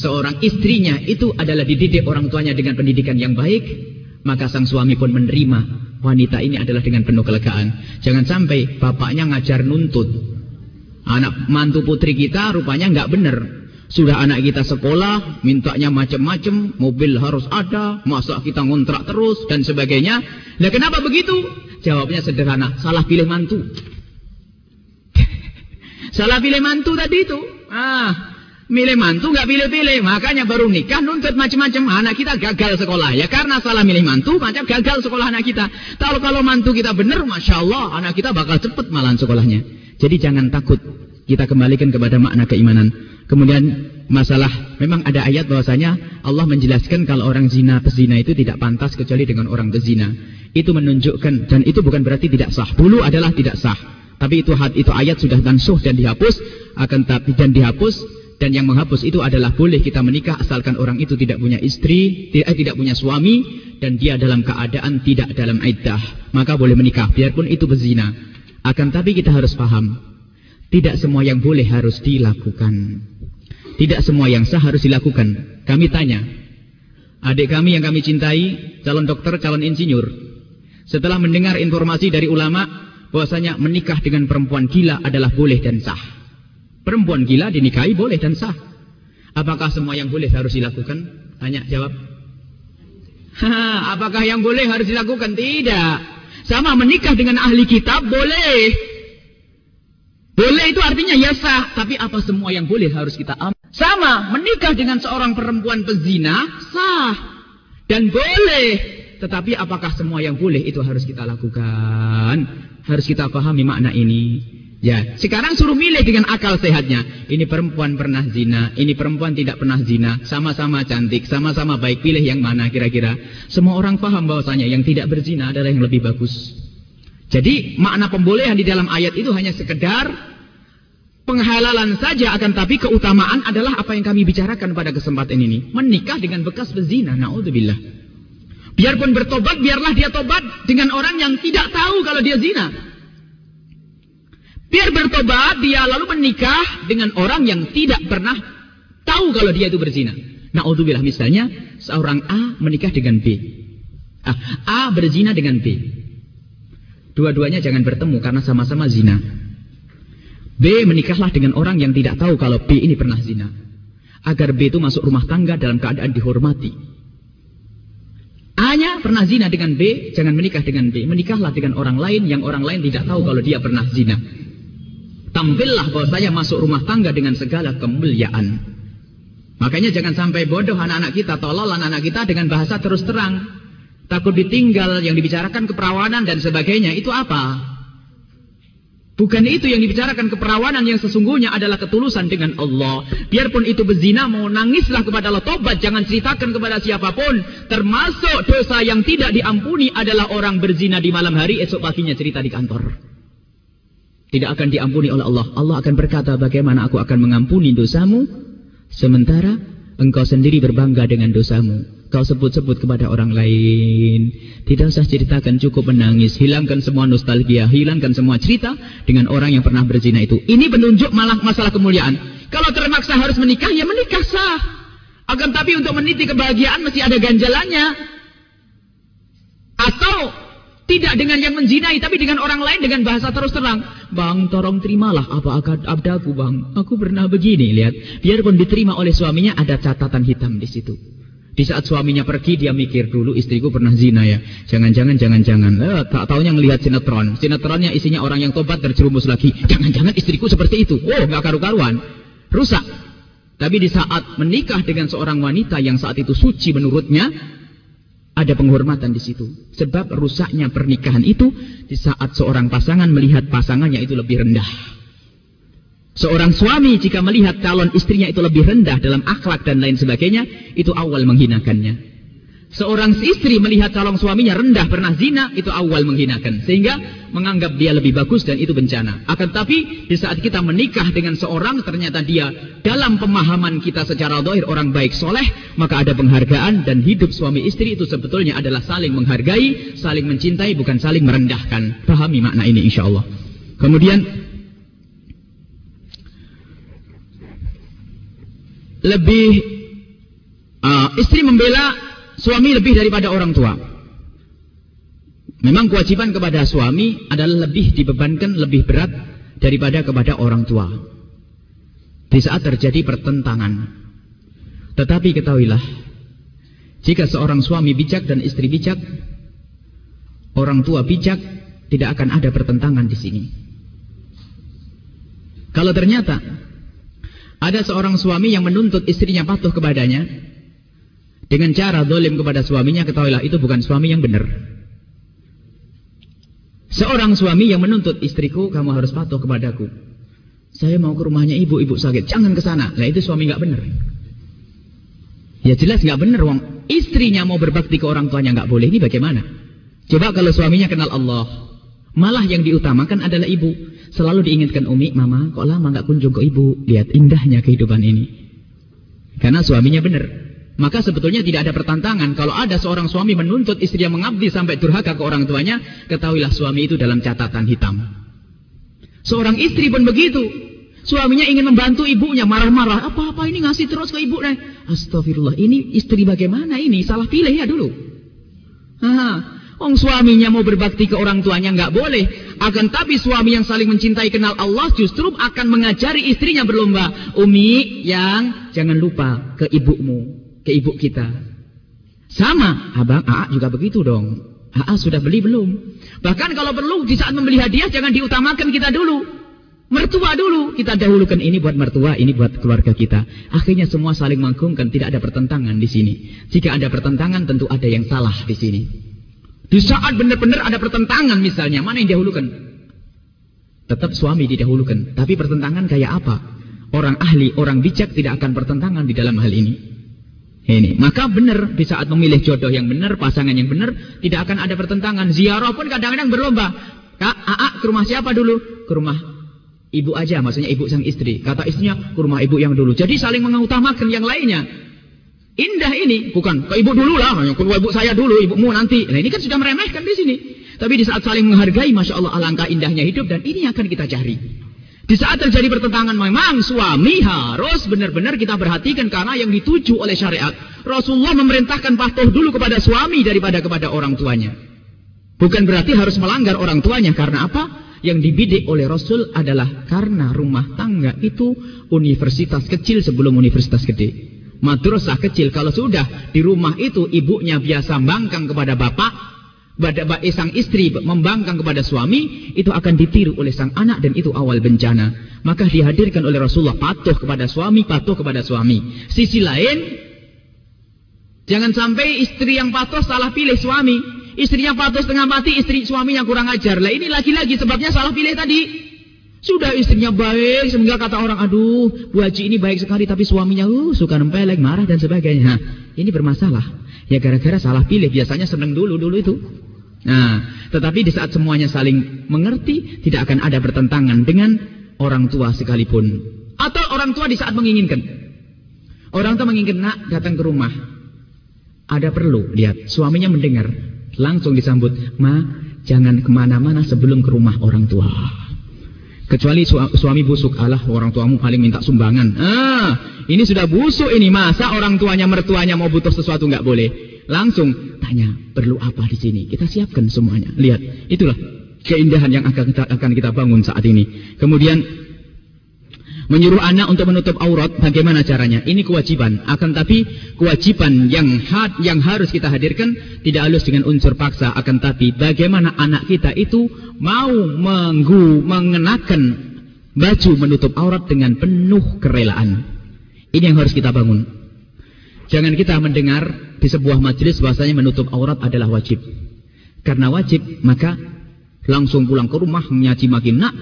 seorang istrinya itu adalah dididik orang tuanya dengan pendidikan yang baik, maka sang suami pun menerima wanita ini adalah dengan penuh kelegaan. Jangan sampai bapaknya ngajar nuntut. Anak mantu putri kita rupanya nggak benar. Sudah anak kita sekolah, mintanya macam-macam, mobil harus ada, masa kita ngontrak terus dan sebagainya. Nah kenapa begitu? Jawabnya sederhana, salah pilih mantu. salah pilih mantu tadi itu. Ah, milih mantu nggak pilih-pilih, makanya baru nikah nuntut macam-macam. Anak kita gagal sekolah ya karena salah milih mantu, macam gagal sekolah anak kita. Kalau kalau mantu kita benar, masya Allah, anak kita bakal cepet malah sekolahnya. Jadi jangan takut. Kita kembalikan kepada makna keimanan. Kemudian masalah, memang ada ayat bahwasanya Allah menjelaskan kalau orang zina pezina itu tidak pantas kecuali dengan orang pezina itu menunjukkan dan itu bukan berarti tidak sah. Dulu adalah tidak sah. Tapi itu itu ayat sudah tansuh dan dihapus akan tapi dan dihapus dan yang menghapus itu adalah boleh kita menikah asalkan orang itu tidak punya istri, tidak, eh, tidak punya suami dan dia dalam keadaan tidak dalam iddah, maka boleh menikah biarpun itu berzina. Akan tapi kita harus paham, tidak semua yang boleh harus dilakukan. Tidak semua yang sah harus dilakukan. Kami tanya, adik kami yang kami cintai, calon dokter, calon insinyur, setelah mendengar informasi dari ulama bahwasanya menikah dengan perempuan gila adalah boleh dan sah. Perempuan gila dinikahi boleh dan sah. Apakah semua yang boleh harus dilakukan? Tanya, jawab. Apakah yang boleh harus dilakukan? Tidak. Sama menikah dengan ahli kitab boleh. Boleh itu artinya ya sah. Tapi apa semua yang boleh harus kita ambil? Sama, menikah dengan seorang perempuan pezina sah. Dan boleh. Tetapi apakah semua yang boleh itu harus kita lakukan? Harus kita pahami makna ini. Ya, sekarang suruh milih dengan akal sehatnya. Ini perempuan pernah zina, ini perempuan tidak pernah zina, sama-sama cantik, sama-sama baik. Pilih yang mana kira-kira? Semua orang paham bahwasanya yang tidak berzina adalah yang lebih bagus. Jadi makna pembolehan di dalam ayat itu hanya sekedar penghalalan saja akan tapi keutamaan adalah apa yang kami bicarakan pada kesempatan ini. Menikah dengan bekas berzina, naudzubillah. Biarpun bertobat, biarlah dia tobat dengan orang yang tidak tahu kalau dia zina. Biar bertobat, dia lalu menikah dengan orang yang tidak pernah tahu kalau dia itu berzina. Nah, bilang misalnya, seorang A menikah dengan B. Ah, A berzina dengan B. Dua-duanya jangan bertemu karena sama-sama zina. B menikahlah dengan orang yang tidak tahu kalau B ini pernah zina. Agar B itu masuk rumah tangga dalam keadaan dihormati. A-nya pernah zina dengan B, jangan menikah dengan B. Menikahlah dengan orang lain yang orang lain tidak tahu kalau dia pernah zina. Tampillah bahwa saya masuk rumah tangga dengan segala kemuliaan. Makanya jangan sampai bodoh anak-anak kita, tolol anak-anak kita dengan bahasa terus terang. Takut ditinggal, yang dibicarakan keperawanan dan sebagainya. Itu apa? Bukan itu yang dibicarakan keperawanan yang sesungguhnya adalah ketulusan dengan Allah. Biarpun itu berzina, mau nangislah kepada Allah. Tobat, jangan ceritakan kepada siapa pun. Termasuk dosa yang tidak diampuni adalah orang berzina di malam hari, esok paginya cerita di kantor. Tidak akan diampuni oleh Allah. Allah akan berkata, bagaimana aku akan mengampuni dosamu, sementara engkau sendiri berbangga dengan dosamu kau sebut-sebut kepada orang lain. Tidak usah ceritakan cukup menangis. Hilangkan semua nostalgia. Hilangkan semua cerita dengan orang yang pernah berzina itu. Ini penunjuk malah masalah kemuliaan. Kalau termaksa harus menikah, ya menikah sah. Akan tapi untuk meniti kebahagiaan mesti ada ganjalannya. Atau tidak dengan yang menzinai, tapi dengan orang lain dengan bahasa terus terang. Bang, tolong terimalah apa akad abdaku bang. Aku pernah begini, lihat. Biarpun diterima oleh suaminya, ada catatan hitam di situ. Di saat suaminya pergi dia mikir dulu istriku pernah zina ya. Jangan-jangan jangan-jangan. Eh, tak taunya ngelihat sinetron. Sinetronnya isinya orang yang tobat terjerumus lagi. Jangan-jangan istriku seperti itu. Oh, nggak karu-karuan. Rusak. Tapi di saat menikah dengan seorang wanita yang saat itu suci menurutnya, ada penghormatan di situ. Sebab rusaknya pernikahan itu di saat seorang pasangan melihat pasangannya itu lebih rendah. Seorang suami jika melihat calon istrinya itu lebih rendah dalam akhlak dan lain sebagainya, itu awal menghinakannya. Seorang istri melihat calon suaminya rendah pernah zina, itu awal menghinakan. Sehingga menganggap dia lebih bagus dan itu bencana. Akan tapi di saat kita menikah dengan seorang, ternyata dia dalam pemahaman kita secara dohir orang baik soleh, maka ada penghargaan dan hidup suami istri itu sebetulnya adalah saling menghargai, saling mencintai, bukan saling merendahkan. Pahami makna ini insya Allah. Kemudian lebih uh, istri membela suami lebih daripada orang tua. Memang kewajiban kepada suami adalah lebih dibebankan lebih berat daripada kepada orang tua. Di saat terjadi pertentangan. Tetapi ketahuilah, jika seorang suami bijak dan istri bijak, orang tua bijak, tidak akan ada pertentangan di sini. Kalau ternyata ada seorang suami yang menuntut istrinya patuh kepadanya. Dengan cara dolim kepada suaminya, ketahuilah itu bukan suami yang benar. Seorang suami yang menuntut istriku, kamu harus patuh kepadaku. Saya mau ke rumahnya ibu, ibu sakit. Jangan ke sana. Nah itu suami nggak benar. Ya jelas nggak benar. Wong istrinya mau berbakti ke orang tuanya nggak boleh. Ini bagaimana? Coba kalau suaminya kenal Allah, malah yang diutamakan adalah ibu. Selalu diingatkan Umi, Mama, kok lama nggak kunjung ke ibu? Lihat indahnya kehidupan ini. Karena suaminya benar. Maka sebetulnya tidak ada pertentangan. Kalau ada seorang suami menuntut istri yang mengabdi sampai durhaka ke orang tuanya, ketahuilah suami itu dalam catatan hitam. Seorang istri pun begitu. Suaminya ingin membantu ibunya, marah-marah. Apa-apa ini ngasih terus ke ibu. Astagfirullah, ini istri bagaimana ini? Salah pilih ya dulu. Aha. Wong suaminya mau berbakti ke orang tuanya nggak boleh. Akan tapi suami yang saling mencintai kenal Allah justru akan mengajari istrinya berlomba. Umi yang jangan lupa ke ibumu, ke ibu kita. Sama, abang Aa juga begitu dong. Aa sudah beli belum? Bahkan kalau perlu di saat membeli hadiah jangan diutamakan kita dulu. Mertua dulu, kita dahulukan ini buat mertua, ini buat keluarga kita. Akhirnya semua saling mengagungkan, tidak ada pertentangan di sini. Jika ada pertentangan tentu ada yang salah di sini. Di saat benar-benar ada pertentangan misalnya, mana yang dahulukan? Tetap suami didahulukan. Tapi pertentangan kayak apa? Orang ahli, orang bijak tidak akan pertentangan di dalam hal ini. Ini. Maka benar di saat memilih jodoh yang benar, pasangan yang benar, tidak akan ada pertentangan. Ziarah pun kadang-kadang berlomba. Kak, Aa, ke rumah siapa dulu? Ke rumah ibu aja, maksudnya ibu sang istri. Kata istrinya, ke rumah ibu yang dulu. Jadi saling mengutamakan yang lainnya. Indah ini, bukan ke ibu dulu lah, ke ibu saya dulu, ibumu nanti. Nah ini kan sudah meremehkan di sini. Tapi di saat saling menghargai, masya Allah alangkah indahnya hidup dan ini akan kita cari. Di saat terjadi pertentangan memang suami harus benar-benar kita perhatikan karena yang dituju oleh syariat. Rasulullah memerintahkan patuh dulu kepada suami daripada kepada orang tuanya. Bukan berarti harus melanggar orang tuanya karena apa? Yang dibidik oleh Rasul adalah karena rumah tangga itu universitas kecil sebelum universitas gede. Madrasah kecil kalau sudah di rumah itu ibunya biasa bangkang kepada bapak, sang istri membangkang kepada suami, itu akan ditiru oleh sang anak dan itu awal bencana. Maka dihadirkan oleh Rasulullah patuh kepada suami, patuh kepada suami. Sisi lain, jangan sampai istri yang patuh salah pilih suami. Istrinya patuh setengah mati, istri suaminya kurang ajar. Lah ini lagi-lagi sebabnya salah pilih tadi. Sudah istrinya baik, sehingga kata orang, aduh, Bu Haji ini baik sekali, tapi suaminya uh, suka nempelek, marah dan sebagainya. Ini bermasalah. Ya gara-gara salah pilih, biasanya seneng dulu-dulu itu. Nah, tetapi di saat semuanya saling mengerti, tidak akan ada bertentangan dengan orang tua sekalipun. Atau orang tua di saat menginginkan. Orang tua menginginkan, nak datang ke rumah. Ada perlu, lihat, suaminya mendengar. Langsung disambut, ma, jangan ke mana-mana sebelum ke rumah orang tua. Kecuali suami busuk, Allah orang tuamu paling minta sumbangan. Ah, ini sudah busuk ini. Masa orang tuanya mertuanya mau butuh sesuatu nggak boleh? Langsung tanya, perlu apa di sini? Kita siapkan semuanya. Lihat, itulah keindahan yang akan kita, akan kita bangun saat ini. Kemudian Menyuruh anak untuk menutup aurat, bagaimana caranya? Ini kewajiban. Akan tapi kewajiban yang had, yang harus kita hadirkan tidak halus dengan unsur paksa. Akan tapi bagaimana anak kita itu mau menggu, mengenakan baju menutup aurat dengan penuh kerelaan. Ini yang harus kita bangun. Jangan kita mendengar di sebuah majelis bahasanya menutup aurat adalah wajib. Karena wajib, maka langsung pulang ke rumah menyaci maki nak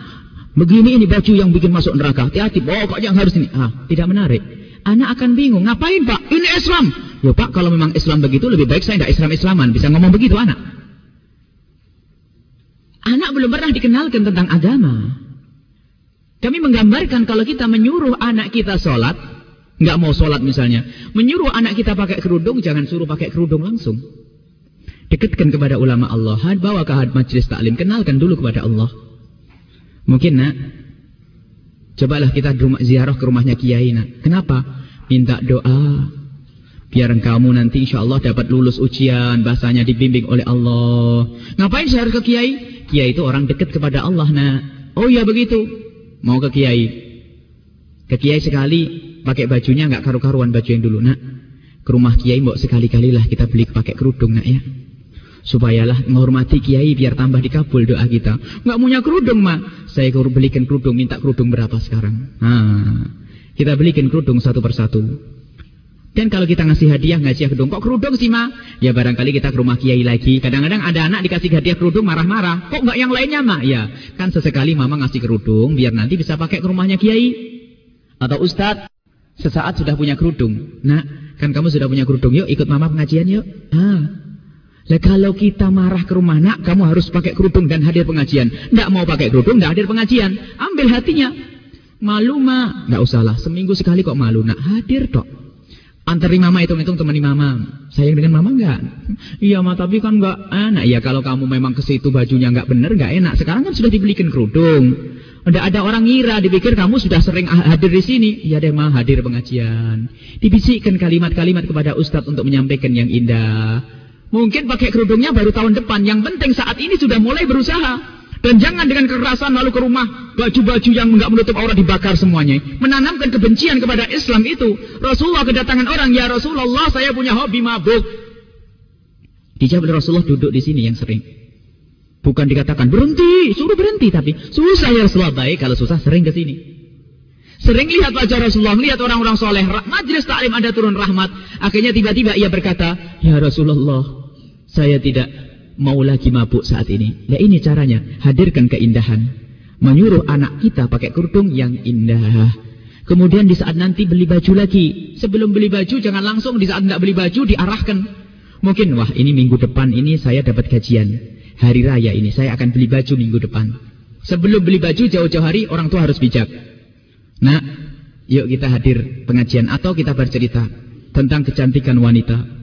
Begini ini baju yang bikin masuk neraka. Hati-hati, pokoknya yang harus ini. Ah, tidak menarik. Anak akan bingung. Ngapain pak? Ini Islam. Ya pak, kalau memang Islam begitu, lebih baik saya tidak Islam-Islaman. Bisa ngomong begitu anak. Anak belum pernah dikenalkan tentang agama. Kami menggambarkan kalau kita menyuruh anak kita sholat, nggak mau sholat misalnya, menyuruh anak kita pakai kerudung, jangan suruh pakai kerudung langsung. Dekatkan kepada ulama Allah, bawa ke majlis taklim, kenalkan dulu kepada Allah. Mungkin nak, cobalah kita ziarah ke rumahnya Kiai nak. Kenapa? Minta doa. Biar kamu nanti insya Allah dapat lulus ujian, bahasanya dibimbing oleh Allah. Ngapain ziarah ke Kiai? Kiai itu orang dekat kepada Allah nak. Oh ya begitu. Mau ke Kiai. Ke Kiai sekali, pakai bajunya nggak karu-karuan baju yang dulu nak. Ke rumah Kiai mbok sekali-kalilah kita beli pakai kerudung nak ya. Supayalah menghormati kiai biar tambah dikabul doa kita. Nggak punya kerudung, mak. Saya belikan kerudung, minta kerudung berapa sekarang? Nah, kita belikan kerudung satu persatu. Dan kalau kita ngasih hadiah ngasih kerudung, kok kerudung sih ma? Ya barangkali kita ke rumah kiai lagi. Kadang-kadang ada anak dikasih hadiah kerudung marah-marah. Kok nggak yang lainnya ma? Ya kan sesekali mama ngasih kerudung biar nanti bisa pakai ke rumahnya kiai atau ustadz. Sesaat sudah punya kerudung. Nah, kan kamu sudah punya kerudung. Yuk ikut mama pengajian yuk. Ah, Nah kalau kita marah ke rumah nak, kamu harus pakai kerudung dan hadir pengajian. Tidak mau pakai kerudung, tidak hadir pengajian. Ambil hatinya. Malu mak, nggak usahlah. Seminggu sekali kok malu nak, hadir dok. Antari mama hitung-hitung temani mama. Sayang dengan mama enggak? Iya ma, tapi kan enggak enak. Ya kalau kamu memang ke situ bajunya enggak benar, enggak enak. Sekarang kan sudah dibelikan kerudung. Udah ada orang ngira, dipikir kamu sudah sering hadir di sini. Iya deh ma, hadir pengajian. Dibisikkan kalimat-kalimat kepada ustadz untuk menyampaikan yang indah. Mungkin pakai kerudungnya baru tahun depan. Yang penting saat ini sudah mulai berusaha. Dan jangan dengan kekerasan lalu ke rumah baju-baju yang enggak menutup aurat dibakar semuanya. Menanamkan kebencian kepada Islam itu. Rasulullah kedatangan orang, ya Rasulullah saya punya hobi mabuk. Dijawab Rasulullah duduk di sini yang sering. Bukan dikatakan berhenti, suruh berhenti tapi susah ya Rasulullah baik kalau susah sering ke sini. Sering lihat wajah Rasulullah, lihat orang-orang soleh, majelis taklim ada turun rahmat. Akhirnya tiba-tiba ia berkata, Ya Rasulullah, saya tidak mau lagi mabuk saat ini. Ya ini caranya, hadirkan keindahan. Menyuruh anak kita pakai kerudung yang indah. Kemudian di saat nanti beli baju lagi. Sebelum beli baju jangan langsung di saat tidak beli baju diarahkan. Mungkin wah ini minggu depan ini saya dapat gajian. Hari raya ini saya akan beli baju minggu depan. Sebelum beli baju jauh-jauh hari orang tua harus bijak. Nah, yuk kita hadir pengajian atau kita bercerita tentang kecantikan wanita.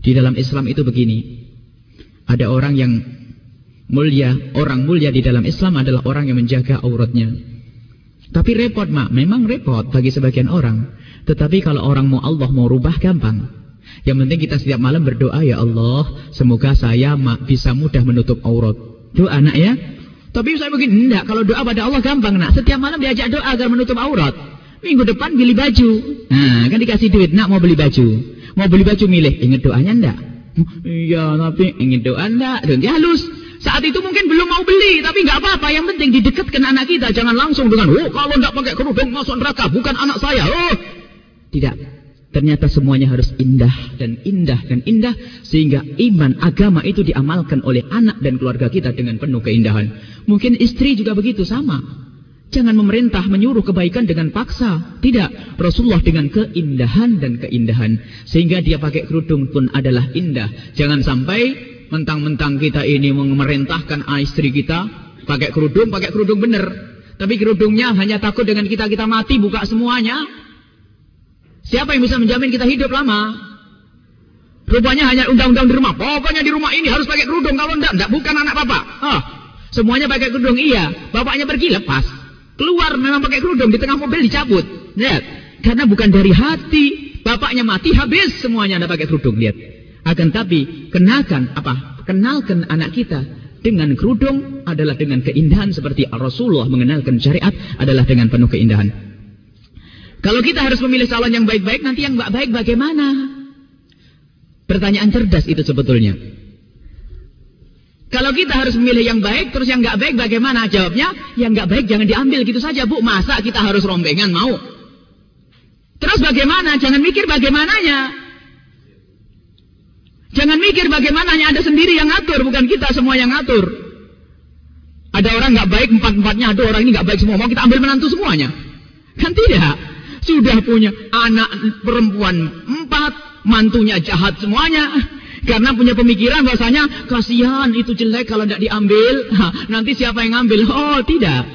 Di dalam Islam itu begini. Ada orang yang mulia, orang mulia di dalam Islam adalah orang yang menjaga auratnya. Tapi repot mak, memang repot bagi sebagian orang. Tetapi kalau orang mau Allah mau rubah gampang. Yang penting kita setiap malam berdoa, ya Allah, semoga saya bisa mudah menutup aurat. Doa anak ya. Tapi saya begini, enggak. Kalau doa pada Allah gampang nak. Setiap malam diajak doa agar menutup aurat. Minggu depan beli baju. Nah, kan dikasih duit, nak mau beli baju. Mau beli baju milih, ingat doanya enggak? Iya, tapi ingin doa enggak? Dan dia halus. Saat itu mungkin belum mau beli, tapi enggak apa-apa. Yang penting didekatkan anak kita. Jangan langsung dengan, oh kalau enggak pakai kerudung masuk neraka, bukan anak saya. Oh, tidak. Ternyata semuanya harus indah dan indah dan indah sehingga iman agama itu diamalkan oleh anak dan keluarga kita dengan penuh keindahan. Mungkin istri juga begitu sama. Jangan memerintah menyuruh kebaikan dengan paksa. Tidak. Rasulullah dengan keindahan dan keindahan. Sehingga dia pakai kerudung pun adalah indah. Jangan sampai mentang-mentang kita ini memerintahkan istri kita pakai kerudung, pakai kerudung benar. Tapi kerudungnya hanya takut dengan kita-kita mati buka semuanya. Siapa yang bisa menjamin kita hidup lama? Rupanya hanya undang-undang di rumah. Pokoknya di rumah ini harus pakai kerudung. Kalau enggak, enggak bukan anak bapak. Ah, semuanya pakai kerudung. Iya. Bapaknya pergi lepas. Keluar memang pakai kerudung. Di tengah mobil dicabut. Lihat. Karena bukan dari hati. Bapaknya mati habis semuanya ada pakai kerudung. Lihat. Akan tapi kenalkan apa? Kenalkan anak kita dengan kerudung adalah dengan keindahan seperti Rasulullah mengenalkan syariat adalah dengan penuh keindahan. Kalau kita harus memilih calon yang baik-baik, nanti yang baik bagaimana? Pertanyaan cerdas itu sebetulnya. Kalau kita harus memilih yang baik, terus yang nggak baik bagaimana? Jawabnya, yang nggak baik jangan diambil gitu saja, Bu. Masa kita harus rombengan mau? Terus bagaimana? Jangan mikir bagaimananya. Jangan mikir bagaimananya, ada sendiri yang ngatur, bukan kita semua yang ngatur. Ada orang nggak baik empat-empatnya, ada orang ini nggak baik semua, mau kita ambil menantu semuanya? Kan tidak. Sudah punya anak perempuan empat, mantunya jahat semuanya. Karena punya pemikiran bahasanya, kasihan itu jelek kalau tidak diambil. Nanti siapa yang ambil? Oh, tidak.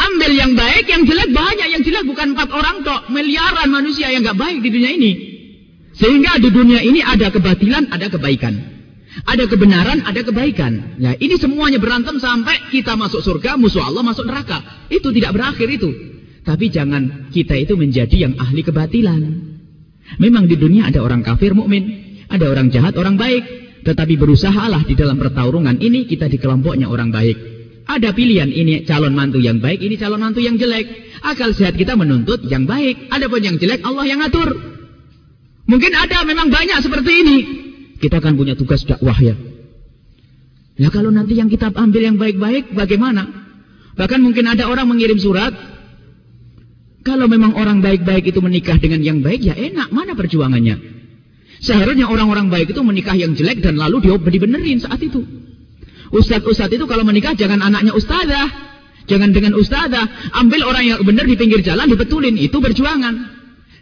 Ambil yang baik, yang jelek banyak. Yang jelek bukan empat orang kok. Miliaran manusia yang nggak baik di dunia ini. Sehingga di dunia ini ada kebatilan, ada kebaikan. Ada kebenaran, ada kebaikan. Nah, ini semuanya berantem sampai kita masuk surga, musuh Allah masuk neraka. Itu tidak berakhir itu. Tapi jangan kita itu menjadi yang ahli kebatilan. Memang di dunia ada orang kafir mukmin, ada orang jahat, orang baik. Tetapi berusahalah di dalam pertarungan ini kita di kelompoknya orang baik. Ada pilihan ini calon mantu yang baik, ini calon mantu yang jelek. Akal sehat kita menuntut yang baik. Ada pun yang jelek Allah yang ngatur. Mungkin ada memang banyak seperti ini. Kita akan punya tugas dakwah ya. Ya kalau nanti yang kita ambil yang baik-baik bagaimana? Bahkan mungkin ada orang mengirim surat kalau memang orang baik-baik itu menikah dengan yang baik, ya enak. Mana perjuangannya? Seharusnya orang-orang baik itu menikah yang jelek dan lalu dia dibenerin saat itu. Ustadz-ustadz itu kalau menikah jangan anaknya ustadzah. Jangan dengan ustadzah. Ambil orang yang benar di pinggir jalan, dibetulin. Itu perjuangan.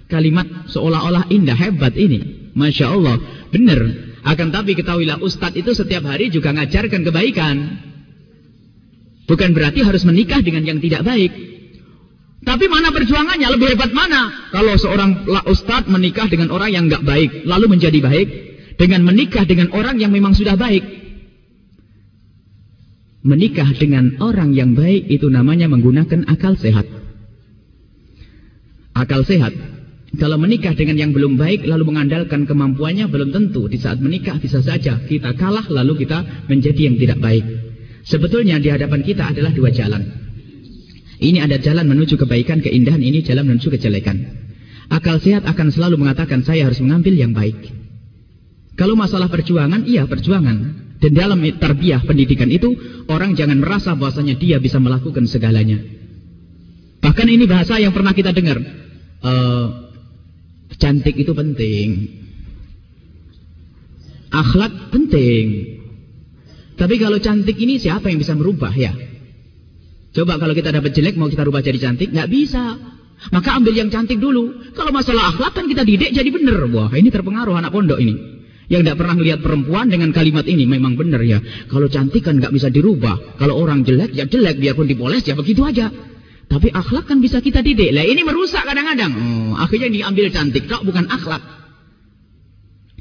Kalimat seolah-olah indah, hebat ini. Masya Allah. Benar. Akan tapi ketahuilah ustadz itu setiap hari juga ngajarkan kebaikan. Bukan berarti harus menikah dengan yang tidak baik. Tapi mana perjuangannya? Lebih hebat mana? Kalau seorang ustadz menikah dengan orang yang nggak baik, lalu menjadi baik, dengan menikah dengan orang yang memang sudah baik. Menikah dengan orang yang baik itu namanya menggunakan akal sehat. Akal sehat. Kalau menikah dengan yang belum baik lalu mengandalkan kemampuannya belum tentu. Di saat menikah bisa saja kita kalah lalu kita menjadi yang tidak baik. Sebetulnya di hadapan kita adalah dua jalan. Ini ada jalan menuju kebaikan, keindahan, ini jalan menuju kejelekan. Akal sehat akan selalu mengatakan saya harus mengambil yang baik. Kalau masalah perjuangan, iya perjuangan. Dan dalam tarbiyah pendidikan itu, orang jangan merasa bahwasanya dia bisa melakukan segalanya. Bahkan ini bahasa yang pernah kita dengar. Uh, cantik itu penting. Akhlak penting. Tapi kalau cantik ini siapa yang bisa merubah ya? Coba kalau kita dapat jelek mau kita rubah jadi cantik, nggak bisa. Maka ambil yang cantik dulu. Kalau masalah akhlak kan kita didik jadi benar. Wah, ini terpengaruh anak pondok ini. Yang tidak pernah melihat perempuan dengan kalimat ini memang benar ya. Kalau cantik kan nggak bisa dirubah. Kalau orang jelek ya jelek biarpun dipoles ya begitu aja. Tapi akhlak kan bisa kita didik. Lah ini merusak kadang-kadang. Oh, akhirnya diambil cantik, kok bukan akhlak.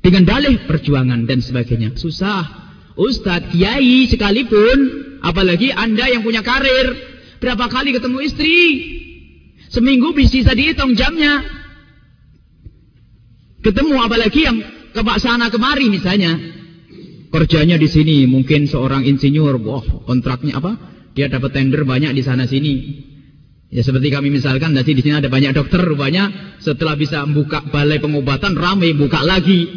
Dengan dalih perjuangan dan sebagainya. Susah. Ustadz, kiai sekalipun Apalagi anda yang punya karir. Berapa kali ketemu istri? Seminggu bisa dihitung jamnya. Ketemu apalagi yang ke sana kemari misalnya. Kerjanya di sini mungkin seorang insinyur, wah kontraknya apa? Dia dapat tender banyak di sana sini. Ya seperti kami misalkan nanti di sini ada banyak dokter rupanya setelah bisa membuka balai pengobatan ramai buka lagi.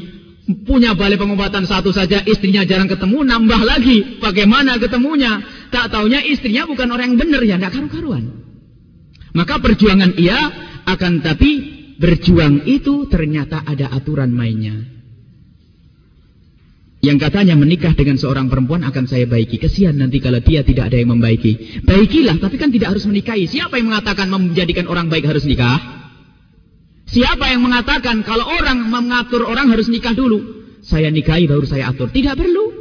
Punya balai pengobatan satu saja istrinya jarang ketemu nambah lagi. Bagaimana ketemunya? Tak taunya istrinya bukan orang yang benar ya tidak karu-karuan. Maka perjuangan ia akan tapi berjuang itu ternyata ada aturan mainnya. Yang katanya menikah dengan seorang perempuan akan saya baiki. Kesian nanti kalau dia tidak ada yang membaiki. Baikilah, tapi kan tidak harus menikahi. Siapa yang mengatakan menjadikan orang baik harus nikah? Siapa yang mengatakan kalau orang mengatur orang harus nikah dulu? Saya nikahi baru saya atur. Tidak perlu.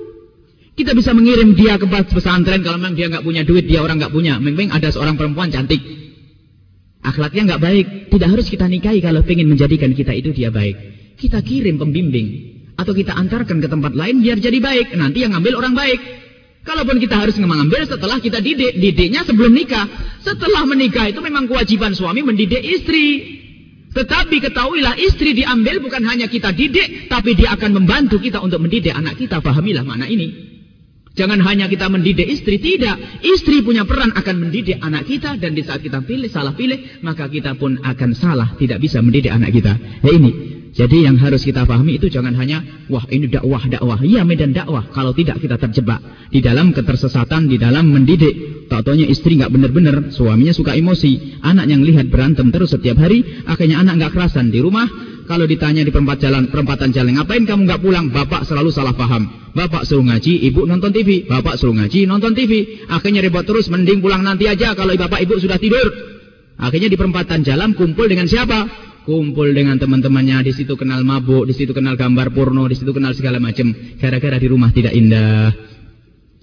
Kita bisa mengirim dia ke pesantren kalau memang dia nggak punya duit, dia orang nggak punya. Memang ada seorang perempuan cantik. Akhlaknya nggak baik. Tidak harus kita nikahi kalau ingin menjadikan kita itu dia baik. Kita kirim pembimbing atau kita antarkan ke tempat lain biar jadi baik. Nanti yang ngambil orang baik. Kalaupun kita harus mengambil setelah kita didik, didiknya sebelum nikah. Setelah menikah itu memang kewajiban suami mendidik istri. Tetapi ketahuilah istri diambil bukan hanya kita didik, tapi dia akan membantu kita untuk mendidik anak kita. Pahamilah mana ini. Jangan hanya kita mendidik istri, tidak. Istri punya peran akan mendidik anak kita dan di saat kita pilih salah pilih, maka kita pun akan salah, tidak bisa mendidik anak kita. Ya ini, jadi yang harus kita pahami itu jangan hanya wah ini dakwah dakwah. Iya medan dakwah. Kalau tidak kita terjebak di dalam ketersesatan, di dalam mendidik. Tak istri nggak benar-benar, suaminya suka emosi. Anak yang lihat berantem terus setiap hari, akhirnya anak nggak kerasan di rumah. Kalau ditanya di perempat jalan, perempatan jalan, ngapain kamu nggak pulang? Bapak selalu salah paham. Bapak suruh ngaji, ibu nonton TV. Bapak suruh ngaji, nonton TV. Akhirnya ribut terus, mending pulang nanti aja kalau bapak ibu sudah tidur. Akhirnya di perempatan jalan kumpul dengan siapa? Kumpul dengan teman-temannya, di situ kenal mabuk, di situ kenal gambar porno, di situ kenal segala macam. Gara-gara di rumah tidak indah.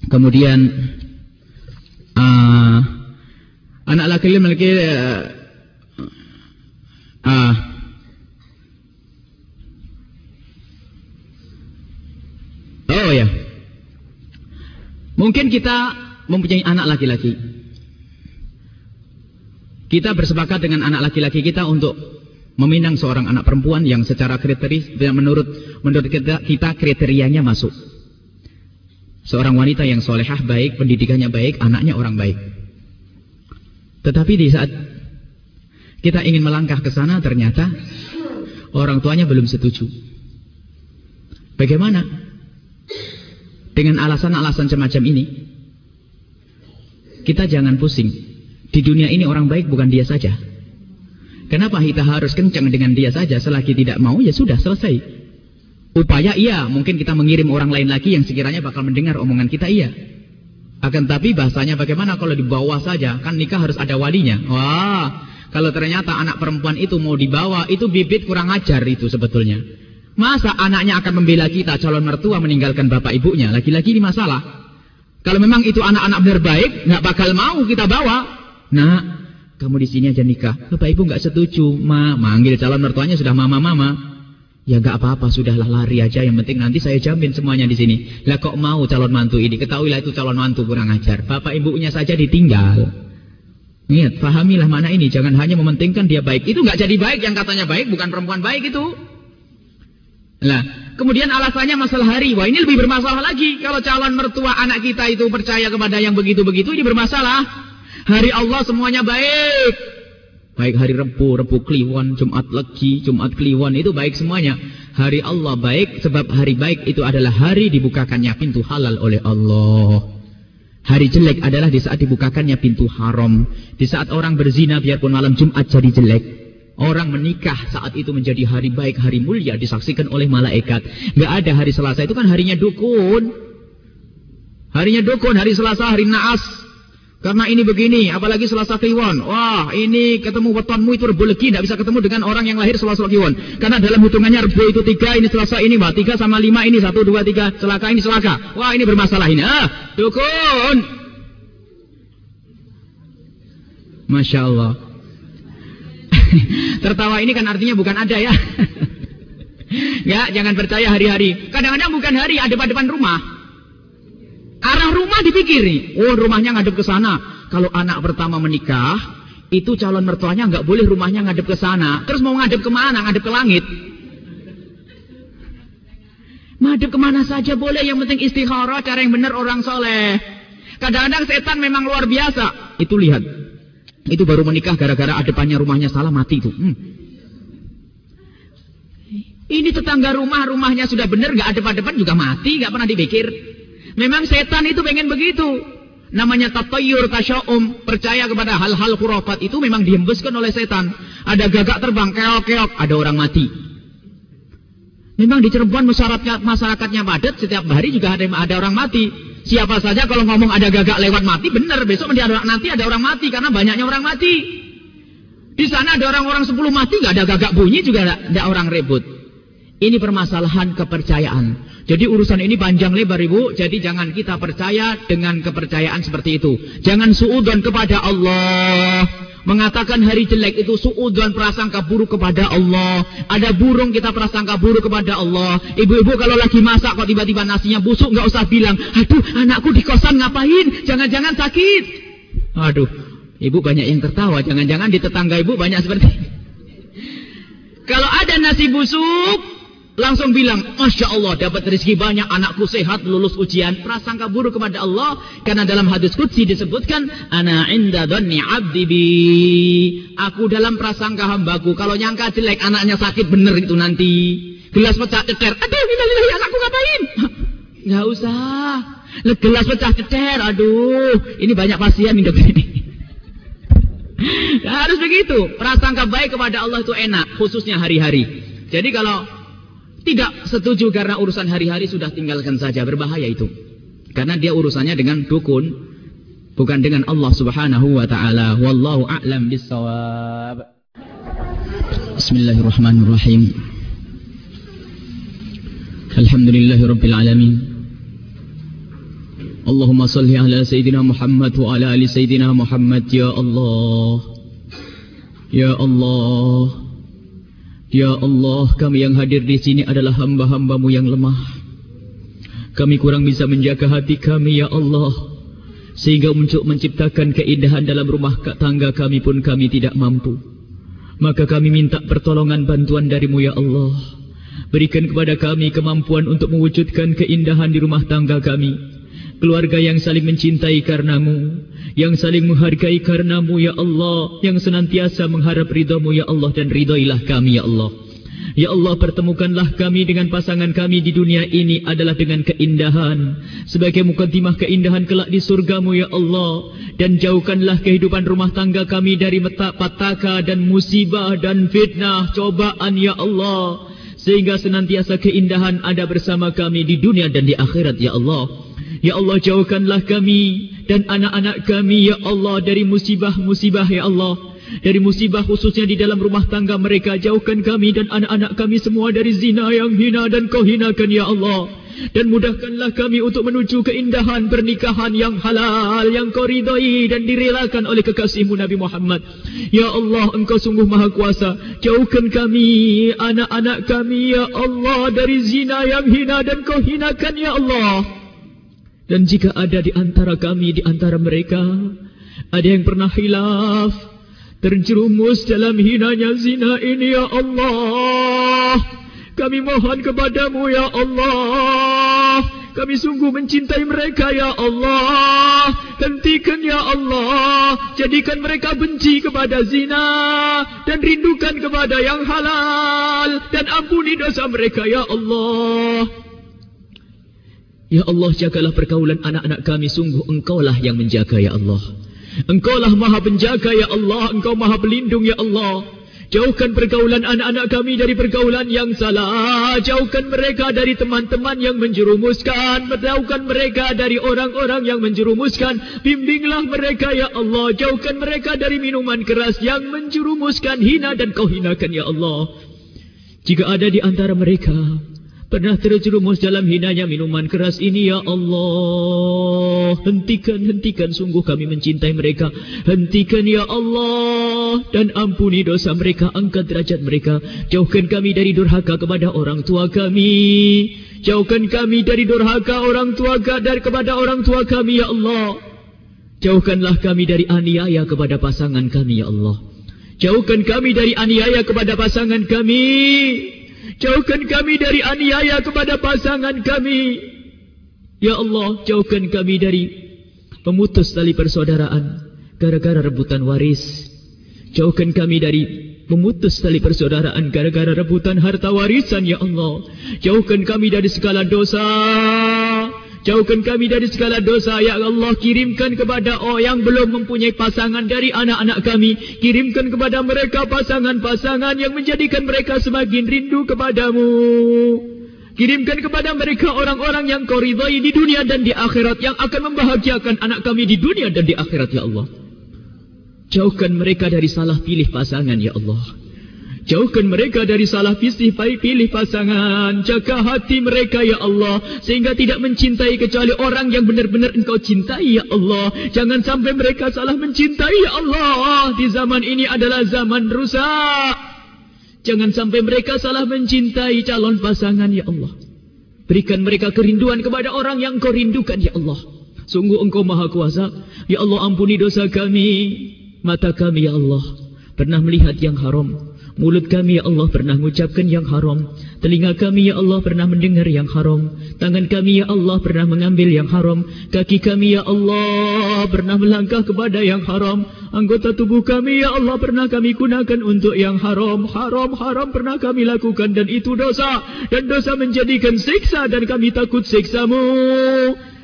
Kemudian uh, anak laki laki uh, uh, Oh ya. Mungkin kita mempunyai anak laki-laki. Kita bersepakat dengan anak laki-laki kita untuk meminang seorang anak perempuan yang secara kriteria yang menurut menurut kita, kita kriterianya masuk. Seorang wanita yang solehah baik, pendidikannya baik, anaknya orang baik. Tetapi di saat kita ingin melangkah ke sana ternyata orang tuanya belum setuju. Bagaimana? Dengan alasan-alasan semacam ini, kita jangan pusing. Di dunia ini orang baik bukan dia saja. Kenapa kita harus kencang dengan dia saja selagi tidak mau ya sudah selesai. Upaya iya, mungkin kita mengirim orang lain lagi yang sekiranya bakal mendengar omongan kita iya. Akan tapi bahasanya bagaimana kalau dibawa saja, kan nikah harus ada walinya. Wah, kalau ternyata anak perempuan itu mau dibawa, itu bibit kurang ajar itu sebetulnya. Masa anaknya akan membela kita calon mertua meninggalkan bapak ibunya? Lagi-lagi ini masalah. Kalau memang itu anak-anak benar baik, nggak bakal mau kita bawa. Nah, kamu di sini aja nikah. Bapak ibu nggak setuju. Ma, manggil calon mertuanya sudah mama-mama. Ya nggak apa-apa, sudahlah lari aja. Yang penting nanti saya jamin semuanya di sini. Lah kok mau calon mantu ini? Ketahuilah itu calon mantu kurang ajar. Bapak ibunya saja ditinggal. Ingat, pahamilah mana ini. Jangan hanya mementingkan dia baik. Itu nggak jadi baik. Yang katanya baik bukan perempuan baik itu. Nah, kemudian alasannya masalah hari. Wah, ini lebih bermasalah lagi. Kalau calon mertua anak kita itu percaya kepada yang begitu-begitu, ini bermasalah. Hari Allah semuanya baik. Baik hari Rebu, Rebu Kliwon, Jumat Legi, Jumat Kliwon itu baik semuanya. Hari Allah baik sebab hari baik itu adalah hari dibukakannya pintu halal oleh Allah. Hari jelek adalah di saat dibukakannya pintu haram. Di saat orang berzina biarpun malam Jumat jadi jelek. Orang menikah saat itu menjadi hari baik, hari mulia disaksikan oleh malaikat. Gak ada hari Selasa itu kan harinya dukun. Harinya dukun, hari Selasa, hari naas. Karena ini begini, apalagi Selasa Kliwon. Wah, ini ketemu wetonmu itu Rebu Legi, tidak bisa ketemu dengan orang yang lahir Selasa Kliwon. Karena dalam hitungannya Rebu itu tiga, ini Selasa ini, wah, tiga sama lima ini, satu, dua, tiga, celaka ini celaka. Wah, ini bermasalah ini. Ah, dukun. Masya Allah. Tertawa ini kan artinya bukan ada ya. ya, jangan percaya hari-hari. Kadang-kadang bukan hari, ada pada depan rumah. Arah rumah dipikiri. Oh rumahnya ngadep ke sana. Kalau anak pertama menikah, itu calon mertuanya nggak boleh rumahnya ngadep ke sana. Terus mau ngadep ke mana? Ngadep ke langit. Madep ke mana saja boleh, yang penting istikharah, cara yang benar orang soleh. Kadang-kadang setan memang luar biasa. Itu lihat. Itu baru menikah gara-gara ada depannya rumahnya salah mati itu. Hmm. Ini tetangga rumah, rumahnya sudah benar, gak depan-depan juga mati, gak pernah dipikir. Memang setan itu pengen begitu. Namanya tatayur tasya'um, percaya kepada hal-hal khurafat itu memang dihembuskan oleh setan. Ada gagak terbang, keok-keok, ada orang mati. Memang di Cirebon masyarakat masyarakatnya padat, setiap hari juga ada ada orang mati. Siapa saja kalau ngomong ada gagak lewat mati, benar besok nanti ada orang mati karena banyaknya orang mati. Di sana ada orang-orang sepuluh mati, gak ada gagak bunyi juga ada orang ribut. Ini permasalahan kepercayaan. Jadi urusan ini panjang lebar ibu. Jadi jangan kita percaya dengan kepercayaan seperti itu. Jangan suudon kepada Allah. Mengatakan hari jelek itu suudon prasangka buruk kepada Allah. Ada burung kita prasangka buruk kepada Allah. Ibu-ibu kalau lagi masak kok tiba-tiba nasinya busuk nggak usah bilang. Aduh anakku di kosan ngapain? Jangan-jangan sakit. Aduh. Ibu banyak yang tertawa. Jangan-jangan di tetangga ibu banyak seperti. Kalau ada nasi busuk, Langsung bilang, Masya Allah dapat rezeki banyak, anakku sehat, lulus ujian. Prasangka buruk kepada Allah. Karena dalam hadis kudsi disebutkan, Ana inda dhanni abdi bi. Aku dalam prasangka hambaku. Kalau nyangka jelek, anaknya sakit bener itu nanti. Gelas pecah cecer. Aduh, ini anakku ngapain? Gak usah. Gelas pecah cecer. Aduh, ini banyak pasien hidup ini. harus begitu. Prasangka baik kepada Allah itu enak. Khususnya hari-hari. Jadi kalau tidak setuju karena urusan hari-hari sudah tinggalkan saja. Berbahaya itu. Karena dia urusannya dengan dukun. Bukan dengan Allah subhanahu wa ta'ala. Wallahu a'lam bisawab. Bismillahirrahmanirrahim. Alhamdulillahi rabbil alamin. Allahumma salli ala Sayyidina Muhammad wa ala ali Sayyidina Muhammad. Ya Allah. Ya Allah. Ya Allah, kami yang hadir di sini adalah hamba-hambamu yang lemah. Kami kurang bisa menjaga hati kami, Ya Allah. Sehingga untuk menciptakan keindahan dalam rumah tangga kami pun kami tidak mampu. Maka kami minta pertolongan bantuan darimu, Ya Allah. Berikan kepada kami kemampuan untuk mewujudkan keindahan di rumah tangga kami. Keluarga yang saling mencintai karenamu. Yang saling menghargai karenamu ya Allah Yang senantiasa mengharap ridhamu ya Allah Dan ridhailah kami ya Allah. Ya Allah pertemukanlah kami dengan pasangan kami di dunia ini adalah dengan keindahan. Sebagai mukadimah keindahan kelak di surgamu ya Allah Dan jauhkanlah kehidupan rumah tangga kami dari petaka dan musibah dan fitnah cobaan ya Allah. Sehingga senantiasa keindahan ada bersama kami di dunia dan di akhirat ya Allah Ya Allah jauhkanlah kami dan anak-anak kami ya Allah dari musibah-musibah ya Allah. Dari musibah khususnya di dalam rumah tangga mereka jauhkan kami dan anak-anak kami semua dari zina yang hina dan kau hinakan ya Allah. Dan mudahkanlah kami untuk menuju keindahan pernikahan yang halal, yang kau ridai dan direlakan oleh kekasihmu Nabi Muhammad. Ya Allah, engkau sungguh maha kuasa. Jauhkan kami, anak-anak kami, Ya Allah, dari zina yang hina dan kau hinakan, Ya Allah. Dan jika ada di antara kami, di antara mereka, ada yang pernah hilaf, terjerumus dalam hinanya zina ini, Ya Allah. Kami mohon kepadamu, Ya Allah. Kami sungguh mencintai mereka, Ya Allah. Hentikan, Ya Allah. Jadikan mereka benci kepada zina. Dan rindukan kepada yang halal. Dan ampuni dosa mereka, Ya Allah. Ya Allah jagalah pergaulan anak-anak kami sungguh engkaulah yang menjaga ya Allah. Engkaulah maha penjaga ya Allah. Engkau maha pelindung ya Allah. Jauhkan pergaulan anak-anak kami dari pergaulan yang salah. Jauhkan mereka dari teman-teman yang menjerumuskan. Jauhkan mereka dari orang-orang yang menjerumuskan. Bimbinglah mereka ya Allah. Jauhkan mereka dari minuman keras yang menjerumuskan. Hina dan kau hinakan ya Allah. Jika ada di antara mereka pernah terjerumus dalam hinanya minuman keras ini ya Allah. Hentikan hentikan. Sungguh kami mencintai mereka. Hentikan ya Allah. Dan ampuni dosa mereka angkat derajat mereka. Jauhkan kami dari durhaka kepada orang tua kami. Jauhkan kami dari durhaka orang tua dari kepada orang tua kami ya Allah. Jauhkanlah kami dari aniaya kepada pasangan kami ya Allah. Jauhkan kami dari aniaya kepada pasangan kami Jauhkan kami dari aniaya kepada pasangan kami. Ya Allah, jauhkan kami dari pemutus tali persaudaraan gara-gara rebutan waris. Jauhkan kami dari memutus tali persaudaraan gara-gara rebutan harta warisan, Ya Allah. Jauhkan kami dari segala dosa. Jauhkan kami dari segala dosa Ya Allah. Kirimkan kepada orang yang belum mempunyai pasangan dari anak-anak kami. Kirimkan kepada mereka pasangan-pasangan yang menjadikan mereka semakin rindu kepadamu. Kirimkan kepada mereka orang-orang yang kau ridhai di dunia dan di akhirat Yang akan membahagiakan anak kami di dunia dan di akhirat Ya Allah. Jauhkan mereka dari salah pilih pasangan Ya Allah Jauhkan mereka dari salah pilih, pilih pasangan. Jaga hati mereka, Ya Allah. Sehingga tidak mencintai kecuali orang yang benar-benar engkau cintai, Ya Allah. Jangan sampai mereka salah mencintai, Ya Allah. Di zaman ini adalah zaman rusak. Jangan sampai mereka salah mencintai calon pasangan, Ya Allah. Berikan mereka kerinduan kepada orang yang kau rindukan, Ya Allah. Sungguh engkau maha kuasa. Ya Allah, ampuni dosa kami. Mata kami, Ya Allah. Pernah melihat yang haram. Mulut kami ya Allah pernah mengucapkan yang haram. Telinga kami ya Allah pernah mendengar yang haram. Tangan kami ya Allah pernah mengambil yang haram. Kaki kami ya Allah pernah melangkah kepada yang haram. Anggota tubuh kami ya Allah pernah kami gunakan untuk yang haram. Haram, haram pernah kami lakukan. Dan itu dosa. Dan dosa menjadikan siksa. Dan kami takut siksamu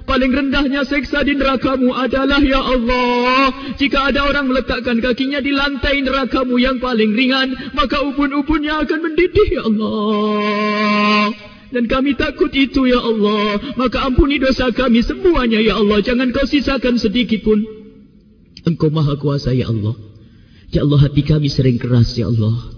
paling rendahnya seksa di nerakamu adalah ya Allah. Jika ada orang meletakkan kakinya di lantai nerakamu yang paling ringan, maka ubun-ubunnya akan mendidih ya Allah. Dan kami takut itu ya Allah. Maka ampuni dosa kami semuanya ya Allah. Jangan kau sisakan sedikit pun. Engkau maha kuasa ya Allah. Ya Allah hati kami sering keras ya Allah.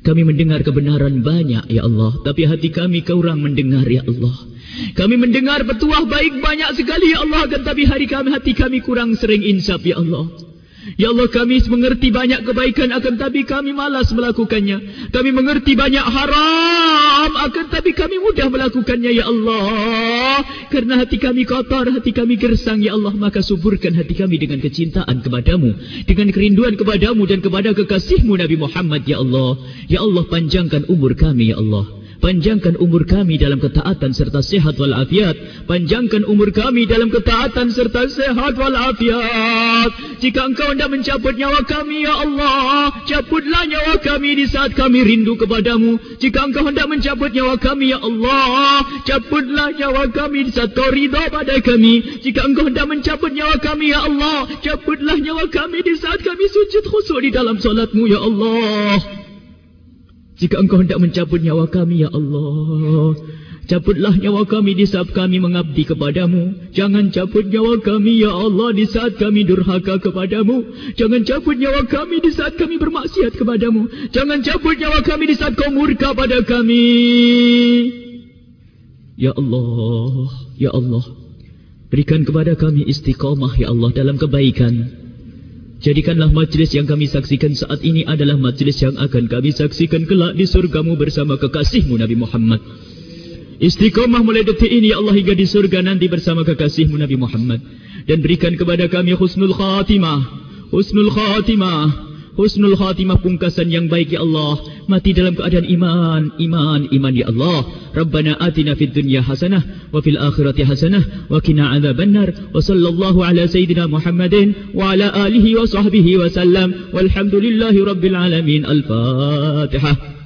Kami mendengar kebenaran banyak ya Allah. Tapi hati kami kurang mendengar ya Allah. Kami mendengar petuah baik banyak sekali ya Allah tapi hari kami hati kami kurang sering insaf ya Allah. Ya Allah kami mengerti banyak kebaikan akan tapi kami malas melakukannya. Kami mengerti banyak haram akan tapi kami mudah melakukannya ya Allah. Karena hati kami kotor, hati kami gersang ya Allah maka suburkan hati kami dengan kecintaan kepadamu, dengan kerinduan kepadamu dan kepada kekasihmu Nabi Muhammad ya Allah. Ya Allah panjangkan umur kami ya Allah. Panjangkan umur kami dalam ketaatan serta sehat walafiat. Panjangkan umur kami dalam ketaatan serta sehat walafiat. Jika engkau hendak mencabut nyawa kami, Ya Allah, cabutlah nyawa kami di saat kami rindu kepadamu. Jika engkau hendak mencabut nyawa kami, Ya Allah, cabutlah nyawa kami di saat kau ridha pada kami. Jika engkau hendak mencabut nyawa kami, Ya Allah, cabutlah nyawa kami di saat kami sujud khusyuk di dalam solatmu, Ya Allah. Jika engkau hendak mencabut nyawa kami, Ya Allah. Cabutlah nyawa kami di saat kami mengabdi kepadamu. Jangan cabut nyawa kami, Ya Allah, di saat kami durhaka kepadamu. Jangan cabut nyawa kami di saat kami bermaksiat kepadamu. Jangan cabut nyawa kami di saat kau murka pada kami. Ya Allah, Ya Allah. Berikan kepada kami istiqamah, Ya Allah, dalam kebaikan. Jadikanlah majlis yang kami saksikan saat ini adalah majlis yang akan kami saksikan kelak di surgamu bersama kekasihmu Nabi Muhammad. Istiqomah mulai detik ini ya Allah hingga di surga nanti bersama kekasihmu Nabi Muhammad. Dan berikan kepada kami husnul khatimah. Husnul khatimah. Husnul khatimah pungkasan yang baik ya Allah. Mati dalam keadaan iman iman iman ya Allah. Rabbana atina fid dunya hasanah wa fil akhirati hasanah wa qina adzabannar. Wa sallallahu ala sayyidina Muhammadin wa ala alihi wa sahbihi wa sallam. Walhamdulillahi rabbil alamin. Al-fatihah